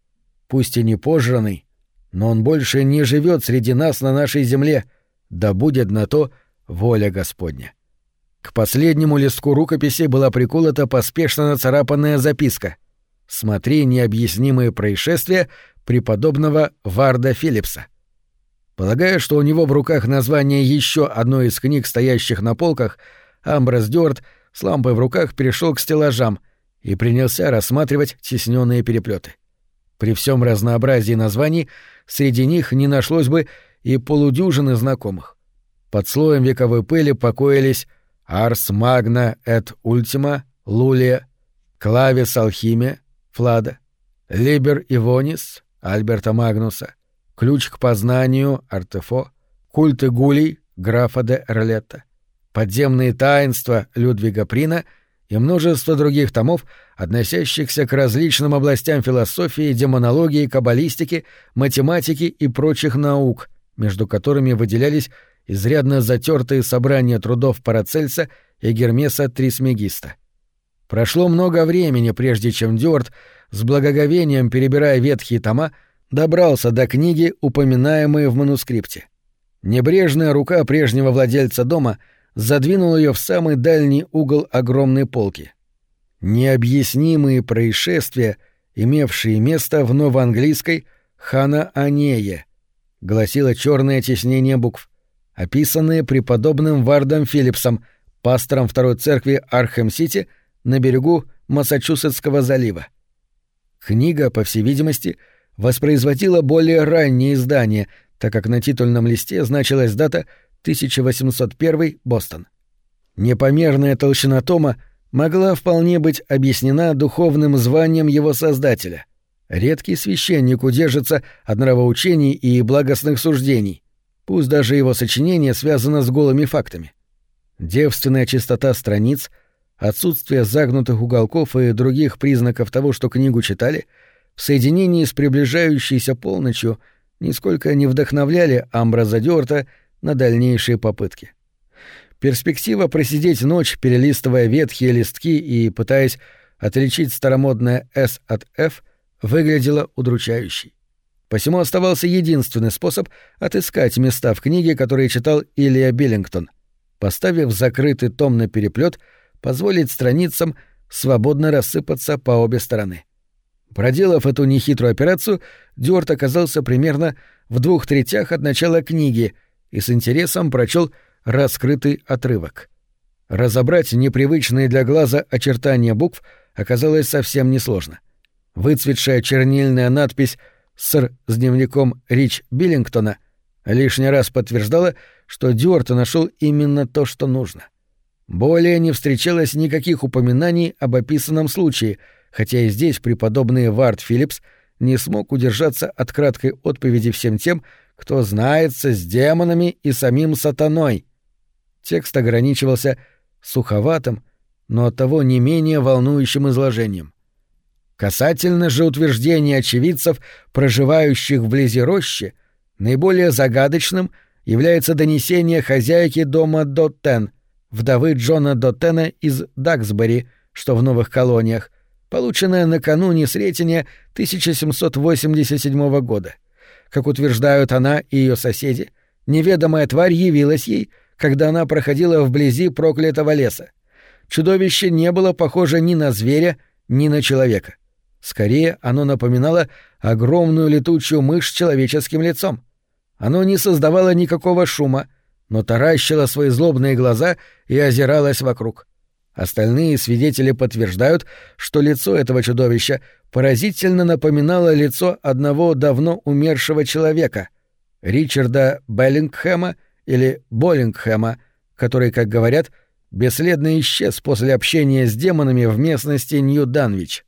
Пусть и не пожранный, но он больше не живет среди нас на нашей земле, да будет на то воля Господня. К последнему листку рукописи была приколота поспешно нацарапанная записка «Смотри необъяснимые происшествия преподобного Варда Филлипса». Полагая, что у него в руках название еще одной из книг, стоящих на полках, Амброс Дюарт с лампой в руках перешел к стеллажам и принялся рассматривать тесненные переплеты. При всем разнообразии названий среди них не нашлось бы и полудюжины знакомых. Под слоем вековой пыли покоились Арс Магна эт Ультима, Лулия, Клавис Алхимия, Флада, Либер Ивонис, Альберта Магнуса, Ключ к познанию, Артефо, Культы Гулей, графа де Эрлетта, Подземные таинства Людвига Прина — и множество других томов, относящихся к различным областям философии, демонологии, каббалистики, математики и прочих наук, между которыми выделялись изрядно затертые собрания трудов Парацельса и Гермеса Трисмегиста. Прошло много времени, прежде чем Дюарт, с благоговением перебирая ветхие тома, добрался до книги, упоминаемой в манускрипте. Небрежная рука прежнего владельца дома — задвинул ее в самый дальний угол огромной полки. Необъяснимые происшествия, имевшие место в новоанглийской «Хана Анее», гласило черное тиснение букв, описанные преподобным Вардом Филлипсом, пастором второй церкви Архэм-Сити на берегу Массачусетского залива. Книга, по всей видимости, воспроизводила более раннее издание, так как на титульном листе значилась дата — 1801 Бостон. Непомерная толщина тома могла вполне быть объяснена духовным званием его создателя. Редкий священник удержится от нравоучений и благостных суждений, пусть даже его сочинение связано с голыми фактами. Девственная чистота страниц, отсутствие загнутых уголков и других признаков того, что книгу читали, в соединении с приближающейся полночью нисколько не вдохновляли Амбраза Дёрта на дальнейшие попытки. Перспектива просидеть ночь, перелистывая ветхие листки и пытаясь отличить старомодное «С» от «Ф», выглядела удручающей. Посему оставался единственный способ отыскать места в книге, которые читал Илья Биллингтон. Поставив закрытый том на переплет, позволить страницам свободно рассыпаться по обе стороны. Проделав эту нехитрую операцию, Дюарт оказался примерно в двух третях от начала книги и с интересом прочел раскрытый отрывок. Разобрать непривычные для глаза очертания букв оказалось совсем несложно. Выцветшая чернильная надпись «Ср» с дневником Рич Биллингтона лишний раз подтверждала, что Дюарт нашел именно то, что нужно. Более не встречалось никаких упоминаний об описанном случае — хотя и здесь преподобный Вард Филлипс не смог удержаться от краткой отповеди всем тем, кто знается с демонами и самим сатаной. Текст ограничивался суховатым, но оттого не менее волнующим изложением. Касательно же утверждения очевидцев, проживающих вблизи рощи, наиболее загадочным является донесение хозяйки дома Доттен, вдовы Джона Доттена из Даксбери, что в новых колониях, полученная накануне Сретения 1787 года. Как утверждают она и ее соседи, неведомая тварь явилась ей, когда она проходила вблизи проклятого леса. Чудовище не было похоже ни на зверя, ни на человека. Скорее, оно напоминало огромную летучую мышь с человеческим лицом. Оно не создавало никакого шума, но таращило свои злобные глаза и озиралось вокруг. Остальные свидетели подтверждают, что лицо этого чудовища поразительно напоминало лицо одного давно умершего человека — Ричарда Беллингхэма или Боллингхэма, который, как говорят, бесследно исчез после общения с демонами в местности Нью-Данвич.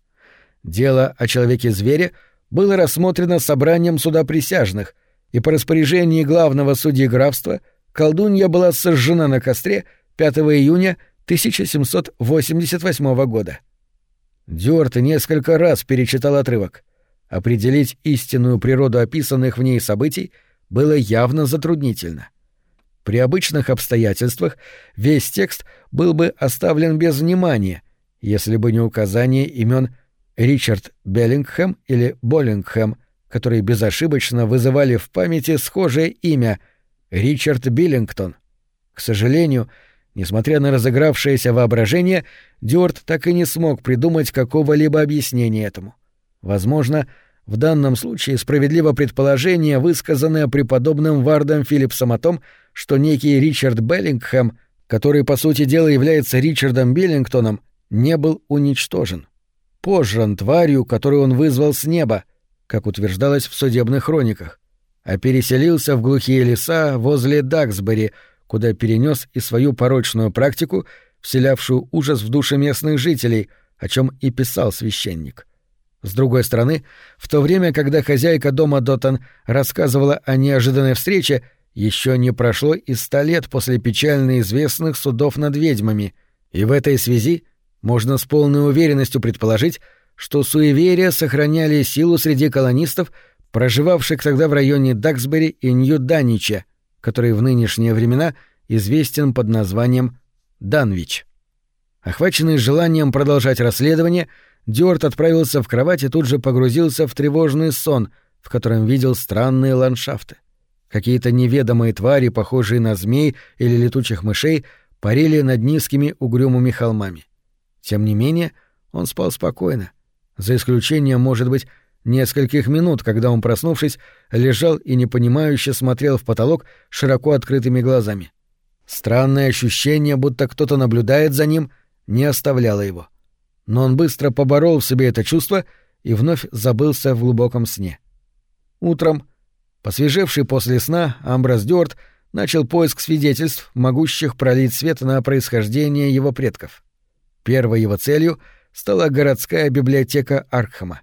Дело о человеке-звере было рассмотрено собранием судоприсяжных, и по распоряжению главного судьи графства колдунья была сожжена на костре 5 июня 1788 года. Дюарт несколько раз перечитал отрывок. Определить истинную природу описанных в ней событий было явно затруднительно. При обычных обстоятельствах весь текст был бы оставлен без внимания, если бы не указание имен Ричард Беллингхэм или Боллингхэм, которые безошибочно вызывали в памяти схожее имя — Ричард Биллингтон. К сожалению, Несмотря на разыгравшееся воображение, Дёрт так и не смог придумать какого-либо объяснения этому. Возможно, в данном случае справедливо предположение, высказанное преподобным Вардом Филлипсом о том, что некий Ричард Беллингхэм, который, по сути дела, является Ричардом Биллингтоном, не был уничтожен. Пожран тварью, которую он вызвал с неба, как утверждалось в судебных хрониках, а переселился в глухие леса возле Даксбери — куда перенес и свою порочную практику, вселявшую ужас в души местных жителей, о чем и писал священник. С другой стороны, в то время, когда хозяйка дома Дотан рассказывала о неожиданной встрече, еще не прошло и ста лет после печально известных судов над ведьмами, и в этой связи можно с полной уверенностью предположить, что суеверия сохраняли силу среди колонистов, проживавших тогда в районе Даксбери и Нью-Данича, который в нынешние времена известен под названием Данвич. Охваченный желанием продолжать расследование, Дюарт отправился в кровать и тут же погрузился в тревожный сон, в котором видел странные ландшафты. Какие-то неведомые твари, похожие на змей или летучих мышей, парили над низкими угрюмыми холмами. Тем не менее, он спал спокойно, за исключением, может быть, нескольких минут, когда он, проснувшись, лежал и непонимающе смотрел в потолок широко открытыми глазами. Странное ощущение, будто кто-то наблюдает за ним, не оставляло его. Но он быстро поборол в себе это чувство и вновь забылся в глубоком сне. Утром, посвежевший после сна, Амброс Дёрт начал поиск свидетельств, могущих пролить свет на происхождение его предков. Первой его целью стала городская библиотека Аркхема.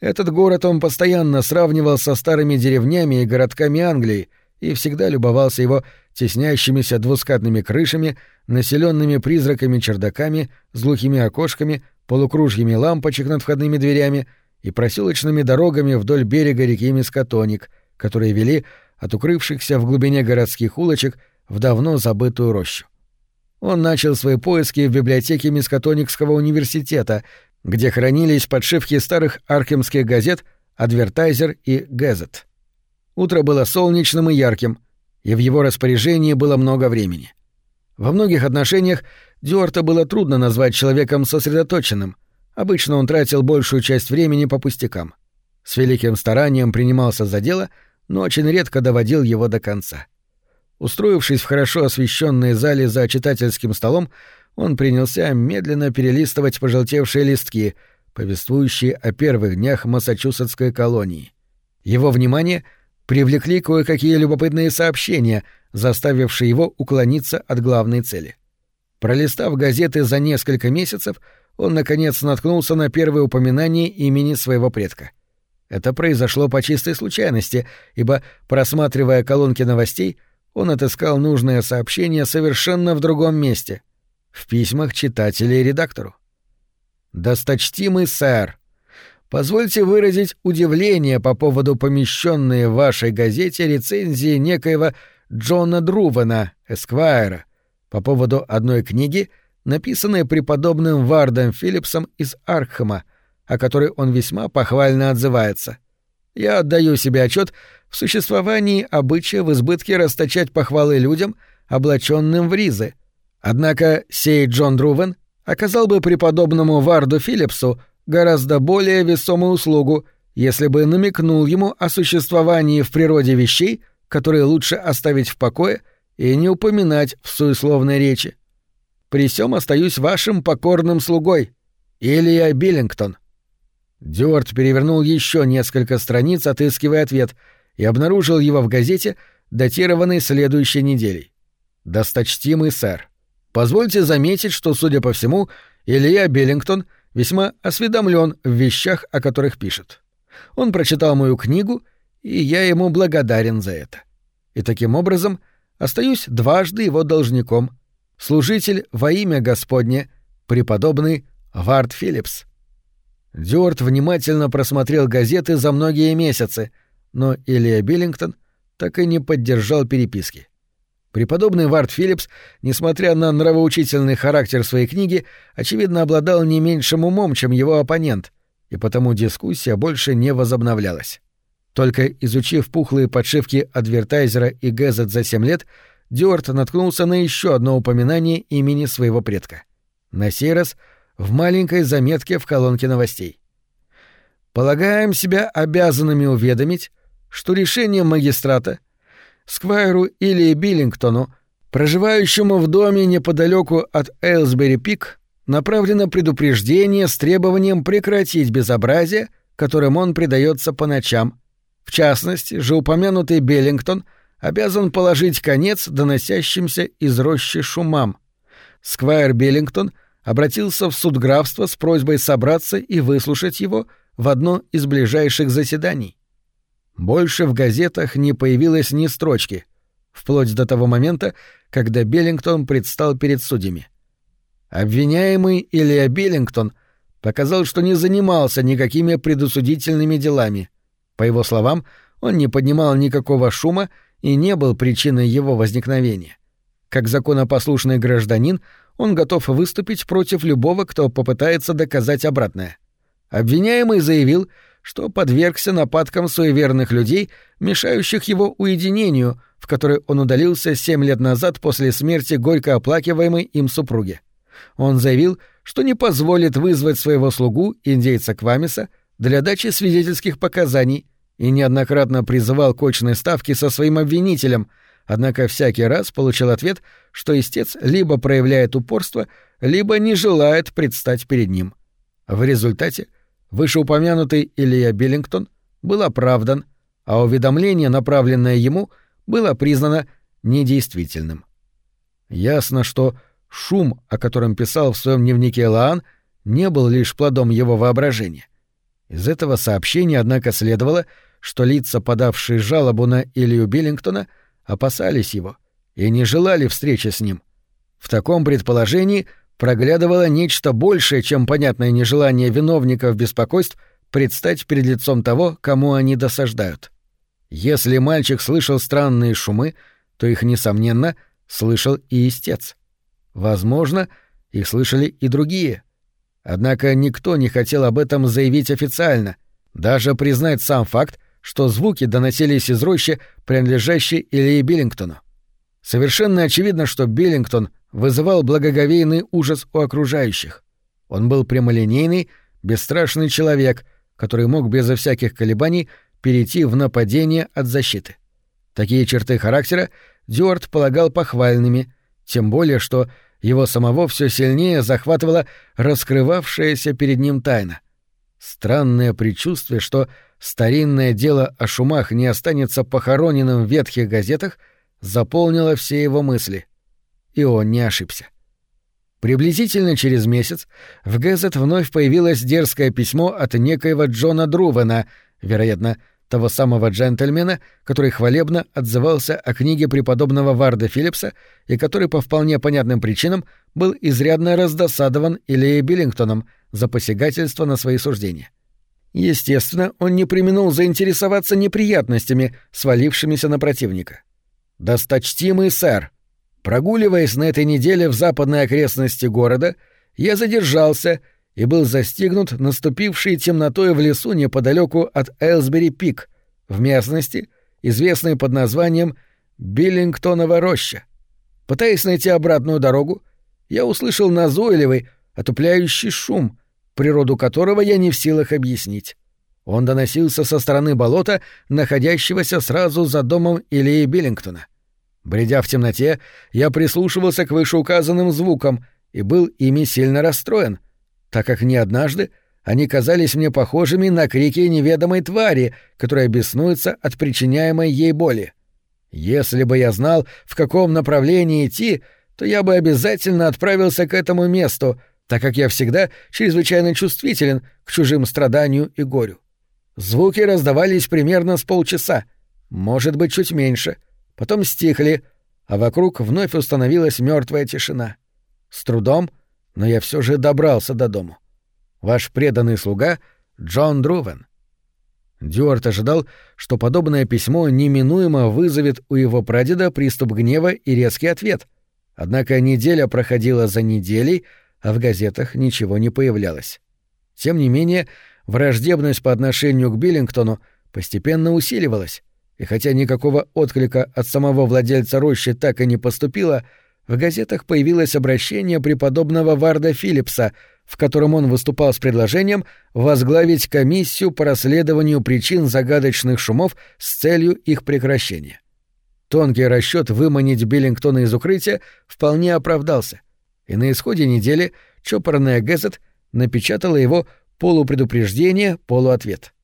Этот город он постоянно сравнивал со старыми деревнями и городками Англии и всегда любовался его теснящимися двускатными крышами, населенными призраками чердаками с глухими окошками, полукружьями лампочек над входными дверями и проселочными дорогами вдоль берега реки Мискотоник, которые вели от укрывшихся в глубине городских улочек в давно забытую рощу. Он начал свои поиски в библиотеке Мискотоникского университета, где хранились подшивки старых аркемских газет «Адвертайзер» и «Гэзет». Утро было солнечным и ярким, и в его распоряжении было много времени. Во многих отношениях Дюарта было трудно назвать человеком сосредоточенным. Обычно он тратил большую часть времени по пустякам. С великим старанием принимался за дело, но очень редко доводил его до конца. Устроившись в хорошо освещенной зале за читательским столом, он принялся медленно перелистывать пожелтевшие листки, повествующие о первых днях массачусетской колонии. Его внимание привлекли кое-какие любопытные сообщения, заставившие его уклониться от главной цели. Пролистав газеты за несколько месяцев, он, наконец, наткнулся на первое упоминание имени своего предка. Это произошло по чистой случайности, ибо, просматривая колонки новостей, он отыскал нужное сообщение совершенно в другом месте — в письмах читателей редактору. «Досточтимый сэр, позвольте выразить удивление по поводу помещенной в вашей газете рецензии некоего Джона Друвена, Эсквайра, по поводу одной книги, написанной преподобным Вардом Филлипсом из Аркхема, о которой он весьма похвально отзывается. Я отдаю себе отчет в существовании обычая в избытке расточать похвалы людям, облаченным в ризы, Однако сей Джон Друвен оказал бы преподобному Варду Филлипсу гораздо более весомую услугу, если бы намекнул ему о существовании в природе вещей, которые лучше оставить в покое и не упоминать в суесловной речи. При сём остаюсь вашим покорным слугой, Илья Биллингтон. Дюарт перевернул еще несколько страниц, отыскивая ответ, и обнаружил его в газете, датированной следующей неделей. «Досточтимый сэр, Позвольте заметить, что, судя по всему, Илья Беллингтон весьма осведомлен в вещах, о которых пишет. Он прочитал мою книгу, и я ему благодарен за это. И таким образом остаюсь дважды его должником. Служитель во имя Господне, преподобный Вард Филлипс. Дюарт внимательно просмотрел газеты за многие месяцы, но Илья Биллингтон так и не поддержал переписки. Преподобный Вард Филлипс, несмотря на нравоучительный характер своей книги, очевидно обладал не меньшим умом, чем его оппонент, и потому дискуссия больше не возобновлялась. Только изучив пухлые подшивки адвертайзера и Гэзет за семь лет, Дюарт наткнулся на еще одно упоминание имени своего предка. На сей раз в маленькой заметке в колонке новостей. «Полагаем себя обязанными уведомить, что решение магистрата — Сквайру или Биллингтону, проживающему в доме неподалеку от Эйлсбери-Пик, направлено предупреждение с требованием прекратить безобразие, которым он предается по ночам. В частности, же упомянутый Биллингтон обязан положить конец доносящимся из рощи шумам. Сквайр Биллингтон обратился в суд графства с просьбой собраться и выслушать его в одно из ближайших заседаний. Больше в газетах не появилось ни строчки, вплоть до того момента, когда Беллингтон предстал перед судьями. Обвиняемый Илья Беллингтон показал, что не занимался никакими предусудительными делами. По его словам, он не поднимал никакого шума и не был причиной его возникновения. Как законопослушный гражданин, он готов выступить против любого, кто попытается доказать обратное. Обвиняемый заявил, что подвергся нападкам суеверных людей, мешающих его уединению, в которое он удалился семь лет назад после смерти горько оплакиваемой им супруги. Он заявил, что не позволит вызвать своего слугу, индейца Квамиса, для дачи свидетельских показаний и неоднократно призывал к очной ставке со своим обвинителем, однако всякий раз получил ответ, что истец либо проявляет упорство, либо не желает предстать перед ним. В результате — Вышеупомянутый Илья Биллингтон был оправдан, а уведомление, направленное ему, было признано недействительным. Ясно, что шум, о котором писал в своем дневнике Лаан, не был лишь плодом его воображения. Из этого сообщения, однако, следовало, что лица, подавшие жалобу на Илью Биллингтона, опасались его и не желали встречи с ним. В таком предположении проглядывало нечто большее, чем понятное нежелание виновников беспокойств предстать перед лицом того, кому они досаждают. Если мальчик слышал странные шумы, то их, несомненно, слышал и истец. Возможно, их слышали и другие. Однако никто не хотел об этом заявить официально, даже признать сам факт, что звуки доносились из рощи, принадлежащей Илье Биллингтону. Совершенно очевидно, что Биллингтон вызывал благоговейный ужас у окружающих. Он был прямолинейный, бесстрашный человек, который мог безо всяких колебаний перейти в нападение от защиты. Такие черты характера Дюарт полагал похвальными, тем более что его самого все сильнее захватывала раскрывавшаяся перед ним тайна. Странное предчувствие, что старинное дело о шумах не останется похороненным в ветхих газетах, заполнило все его мысли. И он не ошибся. Приблизительно через месяц в Гэзет вновь появилось дерзкое письмо от некоего Джона Друвена, вероятно, того самого джентльмена, который хвалебно отзывался о книге преподобного Варда Филлипса и который по вполне понятным причинам был изрядно раздосадован Ильей Биллингтоном за посягательство на свои суждения. Естественно, он не применул заинтересоваться неприятностями, свалившимися на противника. «Досточтимый сэр, прогуливаясь на этой неделе в западной окрестности города, я задержался — и был застигнут наступившей темнотой в лесу неподалеку от Элсбери-Пик, в местности, известной под названием Биллингтонова роща. Пытаясь найти обратную дорогу, я услышал назойливый, отупляющий шум, природу которого я не в силах объяснить. Он доносился со стороны болота, находящегося сразу за домом Ильи Биллингтона. Бредя в темноте, я прислушивался к вышеуказанным звукам и был ими сильно расстроен — так как не однажды они казались мне похожими на крики неведомой твари, которая беснуется от причиняемой ей боли. Если бы я знал, в каком направлении идти, то я бы обязательно отправился к этому месту, так как я всегда чрезвычайно чувствителен к чужим страданию и горю. Звуки раздавались примерно с полчаса, может быть, чуть меньше, потом стихли, а вокруг вновь установилась мертвая тишина. С трудом — но я все же добрался до дому. Ваш преданный слуга Джон Друвен. Дюарт ожидал, что подобное письмо неминуемо вызовет у его прадеда приступ гнева и резкий ответ. Однако неделя проходила за неделей, а в газетах ничего не появлялось. Тем не менее, враждебность по отношению к Биллингтону постепенно усиливалась, и хотя никакого отклика от самого владельца рощи так и не поступило, в газетах появилось обращение преподобного Варда Филлипса, в котором он выступал с предложением возглавить комиссию по расследованию причин загадочных шумов с целью их прекращения. Тонкий расчет выманить Биллингтона из укрытия вполне оправдался, и на исходе недели чопорная газет напечатала его полупредупреждение, полуответ.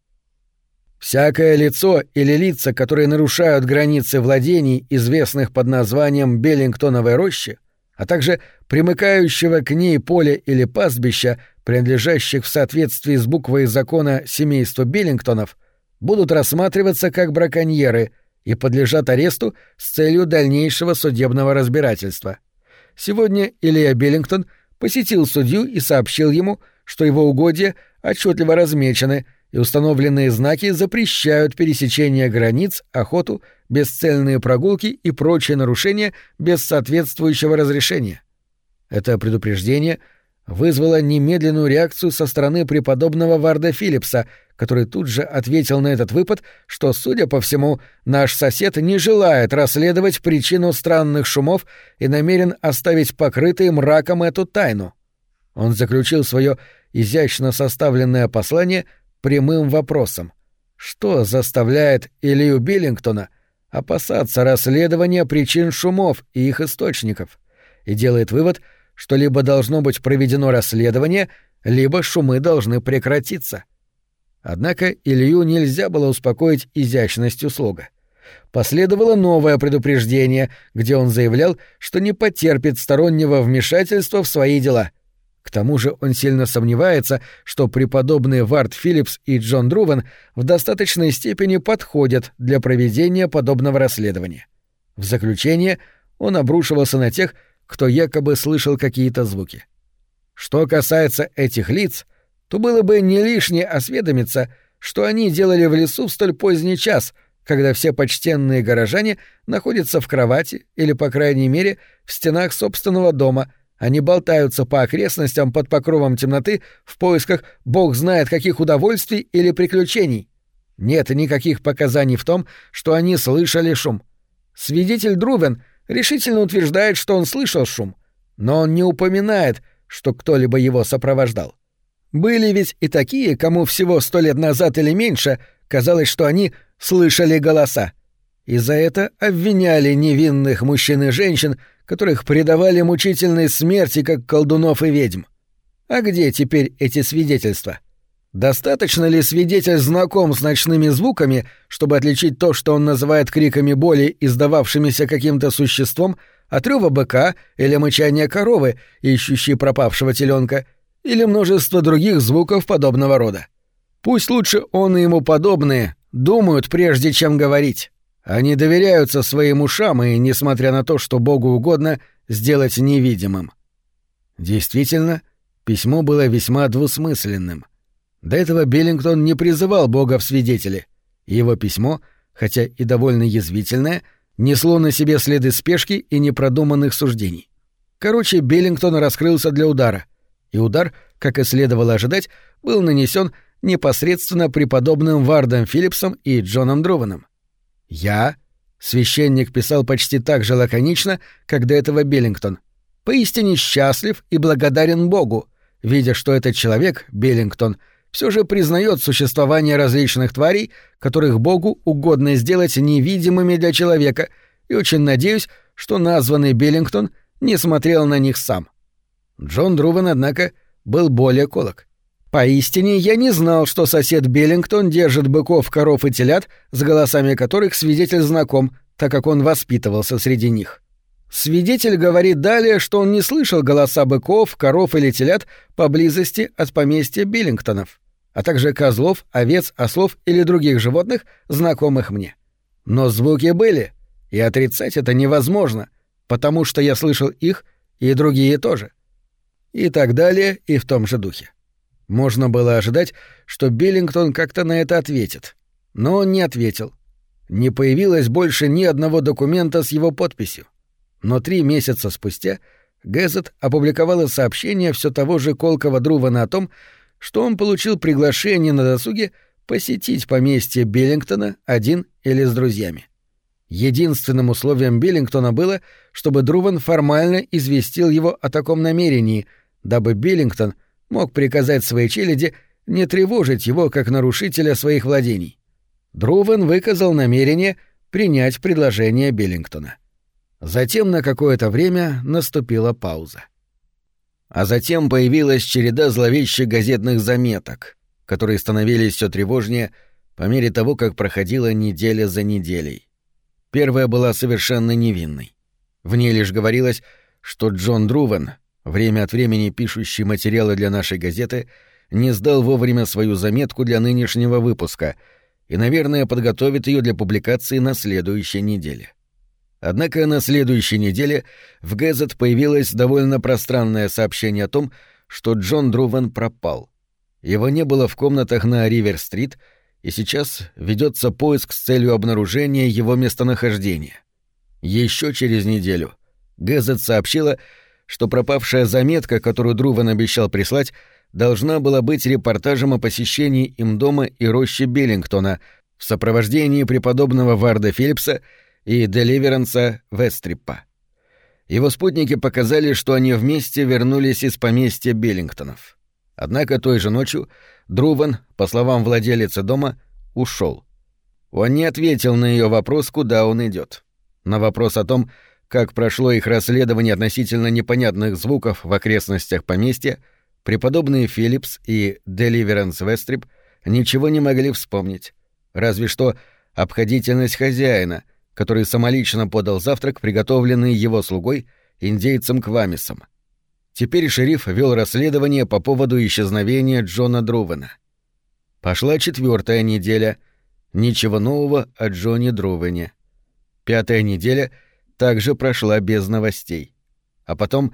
Всякое лицо или лица, которые нарушают границы владений, известных под названием Беллингтоновой рощи, а также примыкающего к ней поля или пастбища, принадлежащих в соответствии с буквой закона семейства Беллингтонов, будут рассматриваться как браконьеры и подлежат аресту с целью дальнейшего судебного разбирательства. Сегодня Илья Беллингтон посетил судью и сообщил ему, что его угодья отчетливо размечены — и установленные знаки запрещают пересечение границ, охоту, бесцельные прогулки и прочие нарушения без соответствующего разрешения. Это предупреждение вызвало немедленную реакцию со стороны преподобного Варда Филлипса, который тут же ответил на этот выпад, что, судя по всему, наш сосед не желает расследовать причину странных шумов и намерен оставить покрытой мраком эту тайну. Он заключил свое изящно составленное послание — прямым вопросом. Что заставляет Илью Биллингтона опасаться расследования причин шумов и их источников? И делает вывод, что либо должно быть проведено расследование, либо шумы должны прекратиться. Однако Илью нельзя было успокоить изящностью слога. Последовало новое предупреждение, где он заявлял, что не потерпит стороннего вмешательства в свои дела — к тому же он сильно сомневается, что преподобные Вард Филлипс и Джон Друвен в достаточной степени подходят для проведения подобного расследования. В заключение он обрушивался на тех, кто якобы слышал какие-то звуки. Что касается этих лиц, то было бы не лишнее осведомиться, что они делали в лесу в столь поздний час, когда все почтенные горожане находятся в кровати или, по крайней мере, в стенах собственного дома, они болтаются по окрестностям под покровом темноты в поисках бог знает каких удовольствий или приключений. Нет никаких показаний в том, что они слышали шум. Свидетель Друвен решительно утверждает, что он слышал шум, но он не упоминает, что кто-либо его сопровождал. Были ведь и такие, кому всего сто лет назад или меньше казалось, что они слышали голоса. И за это обвиняли невинных мужчин и женщин, которых предавали мучительной смерти, как колдунов и ведьм. А где теперь эти свидетельства? Достаточно ли свидетель знаком с ночными звуками, чтобы отличить то, что он называет криками боли, издававшимися каким-то существом, от рёва быка или мычания коровы, ищущей пропавшего теленка, или множество других звуков подобного рода? Пусть лучше он и ему подобные думают, прежде чем говорить. Они доверяются своим ушам и, несмотря на то, что Богу угодно, сделать невидимым. Действительно, письмо было весьма двусмысленным — до этого Беллингтон не призывал Бога в свидетели. Его письмо, хотя и довольно язвительное, несло на себе следы спешки и непродуманных суждений. Короче, Беллингтон раскрылся для удара, и удар, как и следовало ожидать, был нанесен непосредственно преподобным Вардом Филлипсом и Джоном Друваном. «Я», — священник писал почти так же лаконично, как до этого Беллингтон, — «поистине счастлив и благодарен Богу, видя, что этот человек, Беллингтон, — все же признает существование различных тварей, которых Богу угодно сделать невидимыми для человека, и очень надеюсь, что названный Беллингтон не смотрел на них сам. Джон Друвен, однако, был более колок. Поистине я не знал, что сосед Беллингтон держит быков, коров и телят, с голосами которых свидетель знаком, так как он воспитывался среди них. Свидетель говорит далее, что он не слышал голоса быков, коров или телят поблизости от поместья Биллингтонов а также козлов, овец, ослов или других животных, знакомых мне. Но звуки были, и отрицать это невозможно, потому что я слышал их и другие тоже. И так далее, и в том же духе. Можно было ожидать, что Биллингтон как-то на это ответит. Но он не ответил. Не появилось больше ни одного документа с его подписью. Но три месяца спустя Гэзет опубликовала сообщение все того же Колкова Друвана о том, что он получил приглашение на досуге посетить поместье Биллингтона один или с друзьями. Единственным условием Биллингтона было, чтобы Друван формально известил его о таком намерении, дабы Биллингтон мог приказать своей челяди не тревожить его как нарушителя своих владений. Друван выказал намерение принять предложение Биллингтона. Затем на какое-то время наступила пауза. А затем появилась череда зловещих газетных заметок, которые становились все тревожнее по мере того, как проходила неделя за неделей. Первая была совершенно невинной. В ней лишь говорилось, что Джон Друвен, время от времени пишущий материалы для нашей газеты, не сдал вовремя свою заметку для нынешнего выпуска и, наверное, подготовит ее для публикации на следующей неделе. Однако на следующей неделе в Гэзет появилось довольно пространное сообщение о том, что Джон Друвен пропал. Его не было в комнатах на Ривер-стрит, и сейчас ведется поиск с целью обнаружения его местонахождения. Еще через неделю Гэзет сообщила, что пропавшая заметка, которую Друвен обещал прислать, должна была быть репортажем о посещении им дома и рощи Беллингтона в сопровождении преподобного Варда Филлипса — и Деливеренса Вестрипа. Его спутники показали, что они вместе вернулись из поместья Биллингтонов. Однако той же ночью Друван, по словам владелицы дома, ушел. Он не ответил на ее вопрос, куда он идет. На вопрос о том, как прошло их расследование относительно непонятных звуков в окрестностях поместья, преподобные Филлипс и Деливеренс Вестрип ничего не могли вспомнить. Разве что обходительность хозяина — который самолично подал завтрак, приготовленный его слугой, индейцем Квамисом. Теперь шериф вел расследование по поводу исчезновения Джона Друвена. Пошла четвертая неделя. Ничего нового о Джоне Друвене. Пятая неделя также прошла без новостей. А потом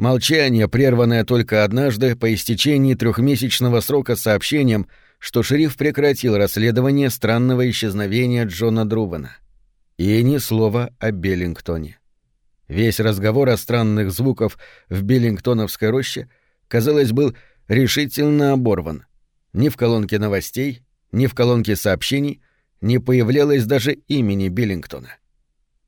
Молчание, прерванное только однажды по истечении трехмесячного срока сообщением, что шериф прекратил расследование странного исчезновения Джона Друвена. И ни слова о Беллингтоне. Весь разговор о странных звуках в Беллингтоновской роще, казалось, был решительно оборван. Ни в колонке новостей, ни в колонке сообщений не появлялось даже имени Биллингтона.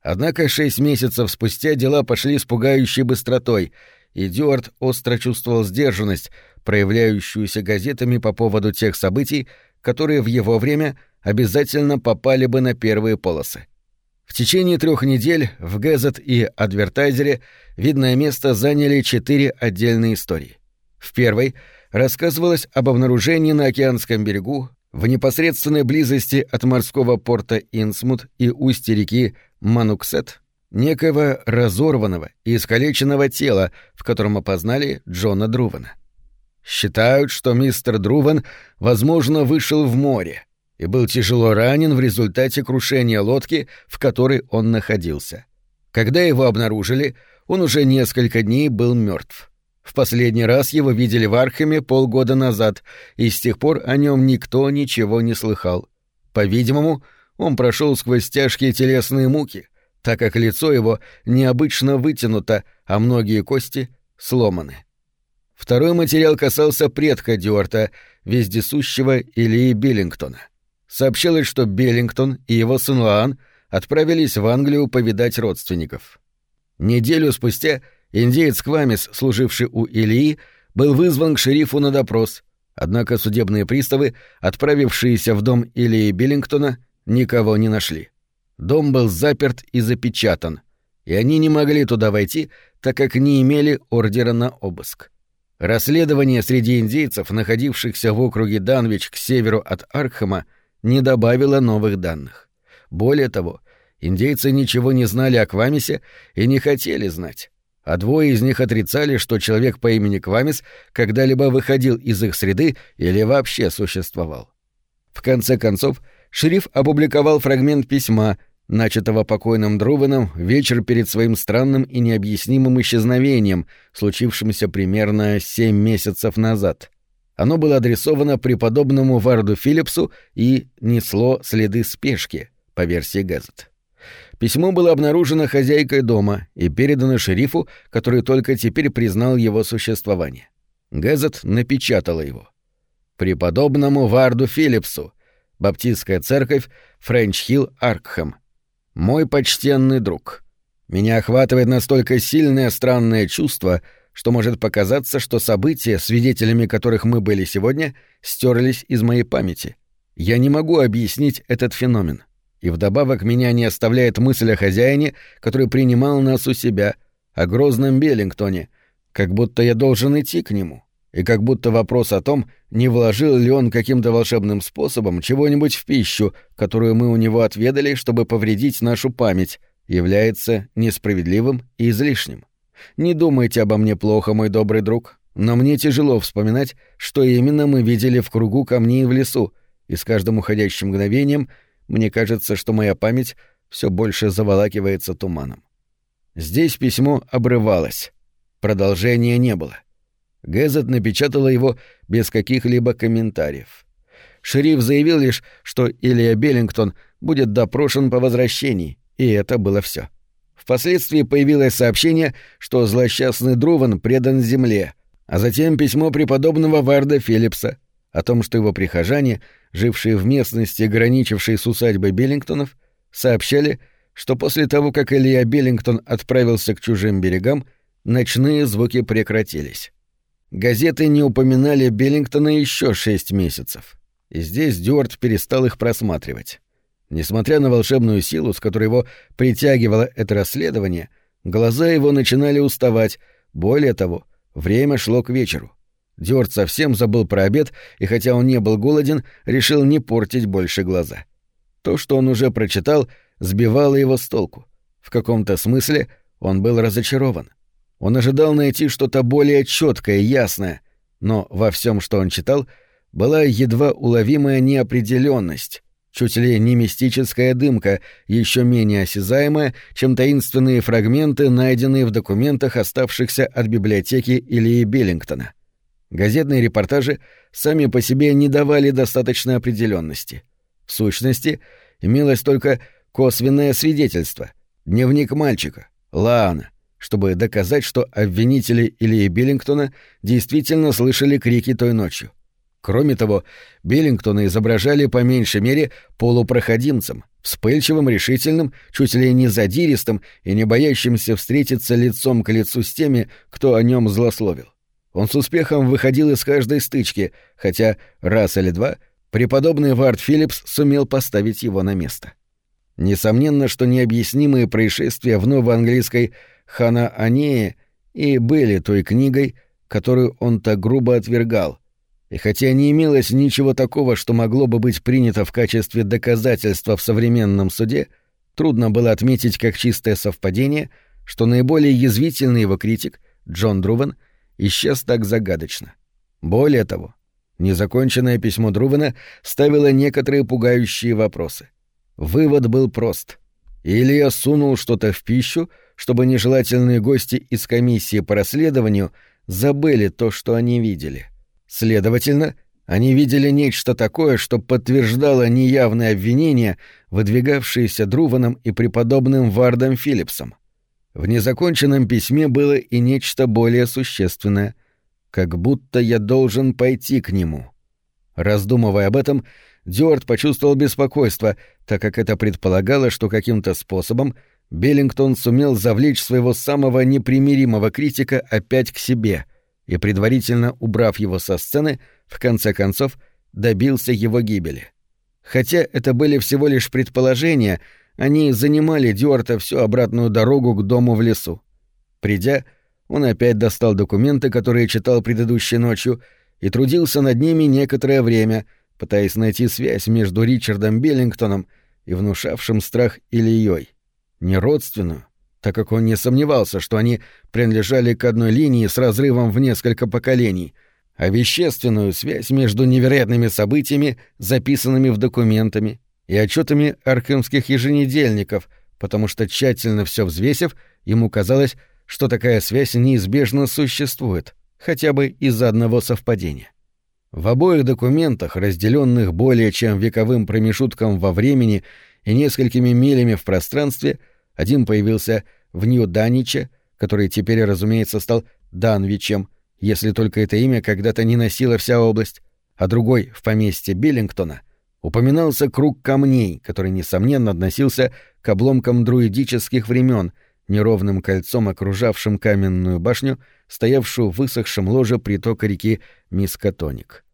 Однако шесть месяцев спустя дела пошли с пугающей быстротой, и Дюарт остро чувствовал сдержанность, проявляющуюся газетами по поводу тех событий, которые в его время обязательно попали бы на первые полосы. В течение трех недель в «Гэзет» и «Адвертайзере» видное место заняли четыре отдельные истории. В первой рассказывалось об обнаружении на океанском берегу в непосредственной близости от морского порта Инсмут и устья реки Мануксет некоего разорванного и искалеченного тела, в котором опознали Джона Друвана. Считают, что мистер Друван, возможно, вышел в море и был тяжело ранен в результате крушения лодки, в которой он находился. Когда его обнаружили, он уже несколько дней был мертв. В последний раз его видели в Археме полгода назад, и с тех пор о нем никто ничего не слыхал. По-видимому, он прошел сквозь тяжкие телесные муки, так как лицо его необычно вытянуто, а многие кости сломаны. Второй материал касался предка Дюарта, вездесущего Ильи Биллингтона. Сообщалось, что Биллингтон и его сын Лаан отправились в Англию повидать родственников. Неделю спустя Индеец Квамис, служивший у Ильи, был вызван к шерифу на допрос, однако судебные приставы, отправившиеся в дом Ильи Биллингтона, никого не нашли. Дом был заперт и запечатан, и они не могли туда войти, так как не имели ордера на обыск. Расследование среди индейцев, находившихся в округе Данвич к северу от Аркхема, не добавило новых данных. Более того, индейцы ничего не знали о Квамисе и не хотели знать а двое из них отрицали, что человек по имени Квамис когда-либо выходил из их среды или вообще существовал. В конце концов, шериф опубликовал фрагмент письма, начатого покойным Друвеном вечер перед своим странным и необъяснимым исчезновением, случившимся примерно семь месяцев назад. Оно было адресовано преподобному Варду Филлипсу и несло следы спешки, по версии газет. Письмо было обнаружено хозяйкой дома и передано шерифу, который только теперь признал его существование. Газет напечатала его. «Преподобному Варду Филлипсу, Баптистская церковь, Френч-Хилл, Аркхэм. Мой почтенный друг. Меня охватывает настолько сильное странное чувство, что может показаться, что события, свидетелями которых мы были сегодня, стерлись из моей памяти. Я не могу объяснить этот феномен и вдобавок меня не оставляет мысль о хозяине, который принимал нас у себя, о грозном Биллингтоне, как будто я должен идти к нему, и как будто вопрос о том, не вложил ли он каким-то волшебным способом чего-нибудь в пищу, которую мы у него отведали, чтобы повредить нашу память, является несправедливым и излишним. Не думайте обо мне плохо, мой добрый друг, но мне тяжело вспоминать, что именно мы видели в кругу камней в лесу, и с каждым уходящим мгновением — мне кажется, что моя память все больше заволакивается туманом. Здесь письмо обрывалось. Продолжения не было. Гэзет напечатала его без каких-либо комментариев. Шериф заявил лишь, что Илья Беллингтон будет допрошен по возвращении, и это было все. Впоследствии появилось сообщение, что злосчастный Друван предан земле, а затем письмо преподобного Варда Филлипса о том, что его прихожане — жившие в местности, граничившей с усадьбой Беллингтонов, сообщали, что после того, как Илья Беллингтон отправился к чужим берегам, ночные звуки прекратились. Газеты не упоминали Беллингтона еще шесть месяцев, и здесь Дюарт перестал их просматривать. Несмотря на волшебную силу, с которой его притягивало это расследование, глаза его начинали уставать, более того, время шло к вечеру. Дёрт совсем забыл про обед, и хотя он не был голоден, решил не портить больше глаза. То, что он уже прочитал, сбивало его с толку. В каком-то смысле он был разочарован. Он ожидал найти что-то более четкое, ясное, но во всем, что он читал, была едва уловимая неопределенность, чуть ли не мистическая дымка, еще менее осязаемая, чем таинственные фрагменты, найденные в документах, оставшихся от библиотеки Ильи Беллингтона. Газетные репортажи сами по себе не давали достаточной определенности. В сущности, имелось только косвенное свидетельство — дневник мальчика, Лаана, чтобы доказать, что обвинители Ильи Биллингтона действительно слышали крики той ночью. Кроме того, Биллингтона изображали по меньшей мере полупроходимцем, вспыльчивым, решительным, чуть ли не задиристым и не боящимся встретиться лицом к лицу с теми, кто о нем злословил. Он с успехом выходил из каждой стычки, хотя раз или два преподобный Вард Филлипс сумел поставить его на место. Несомненно, что необъяснимые происшествия в новоанглийской «Хана-Анее» и были той книгой, которую он так грубо отвергал, и хотя не имелось ничего такого, что могло бы быть принято в качестве доказательства в современном суде, трудно было отметить как чистое совпадение, что наиболее язвительный его критик, Джон Друвен, исчез так загадочно. Более того, незаконченное письмо Друвена ставило некоторые пугающие вопросы. Вывод был прост. Илья сунул что-то в пищу, чтобы нежелательные гости из комиссии по расследованию забыли то, что они видели. Следовательно, они видели нечто такое, что подтверждало неявные обвинения, выдвигавшиеся Друваном и преподобным Вардом Филлипсом. В незаконченном письме было и нечто более существенное, как будто я должен пойти к нему. Раздумывая об этом, Дюарт почувствовал беспокойство, так как это предполагало, что каким-то способом Беллингтон сумел завлечь своего самого непримиримого критика опять к себе — и, предварительно убрав его со сцены, в конце концов добился его гибели. Хотя это были всего лишь предположения, они занимали Дюарта всю обратную дорогу к дому в лесу. Придя, он опять достал документы, которые читал предыдущей ночью, и трудился над ними некоторое время, пытаясь найти связь между Ричардом Беллингтоном и внушавшим страх Ильей. Не родственную, так как он не сомневался, что они принадлежали к одной линии с разрывом в несколько поколений, а вещественную связь между невероятными событиями, записанными в документами, и отчетами аркемских еженедельников, потому что, тщательно все взвесив, ему казалось, что такая связь неизбежно существует, хотя бы из-за одного совпадения. В обоих документах, разделенных более чем вековым промежутком во времени и несколькими милями в пространстве, — один появился в Нью-Даниче, который теперь, разумеется, стал Данвичем, если только это имя когда-то не носила вся область, а другой в поместье Биллингтона упоминался круг камней, который, несомненно, относился к обломкам друидических времен, неровным кольцом окружавшим каменную башню, стоявшую в высохшем ложе притока реки Мискатоник.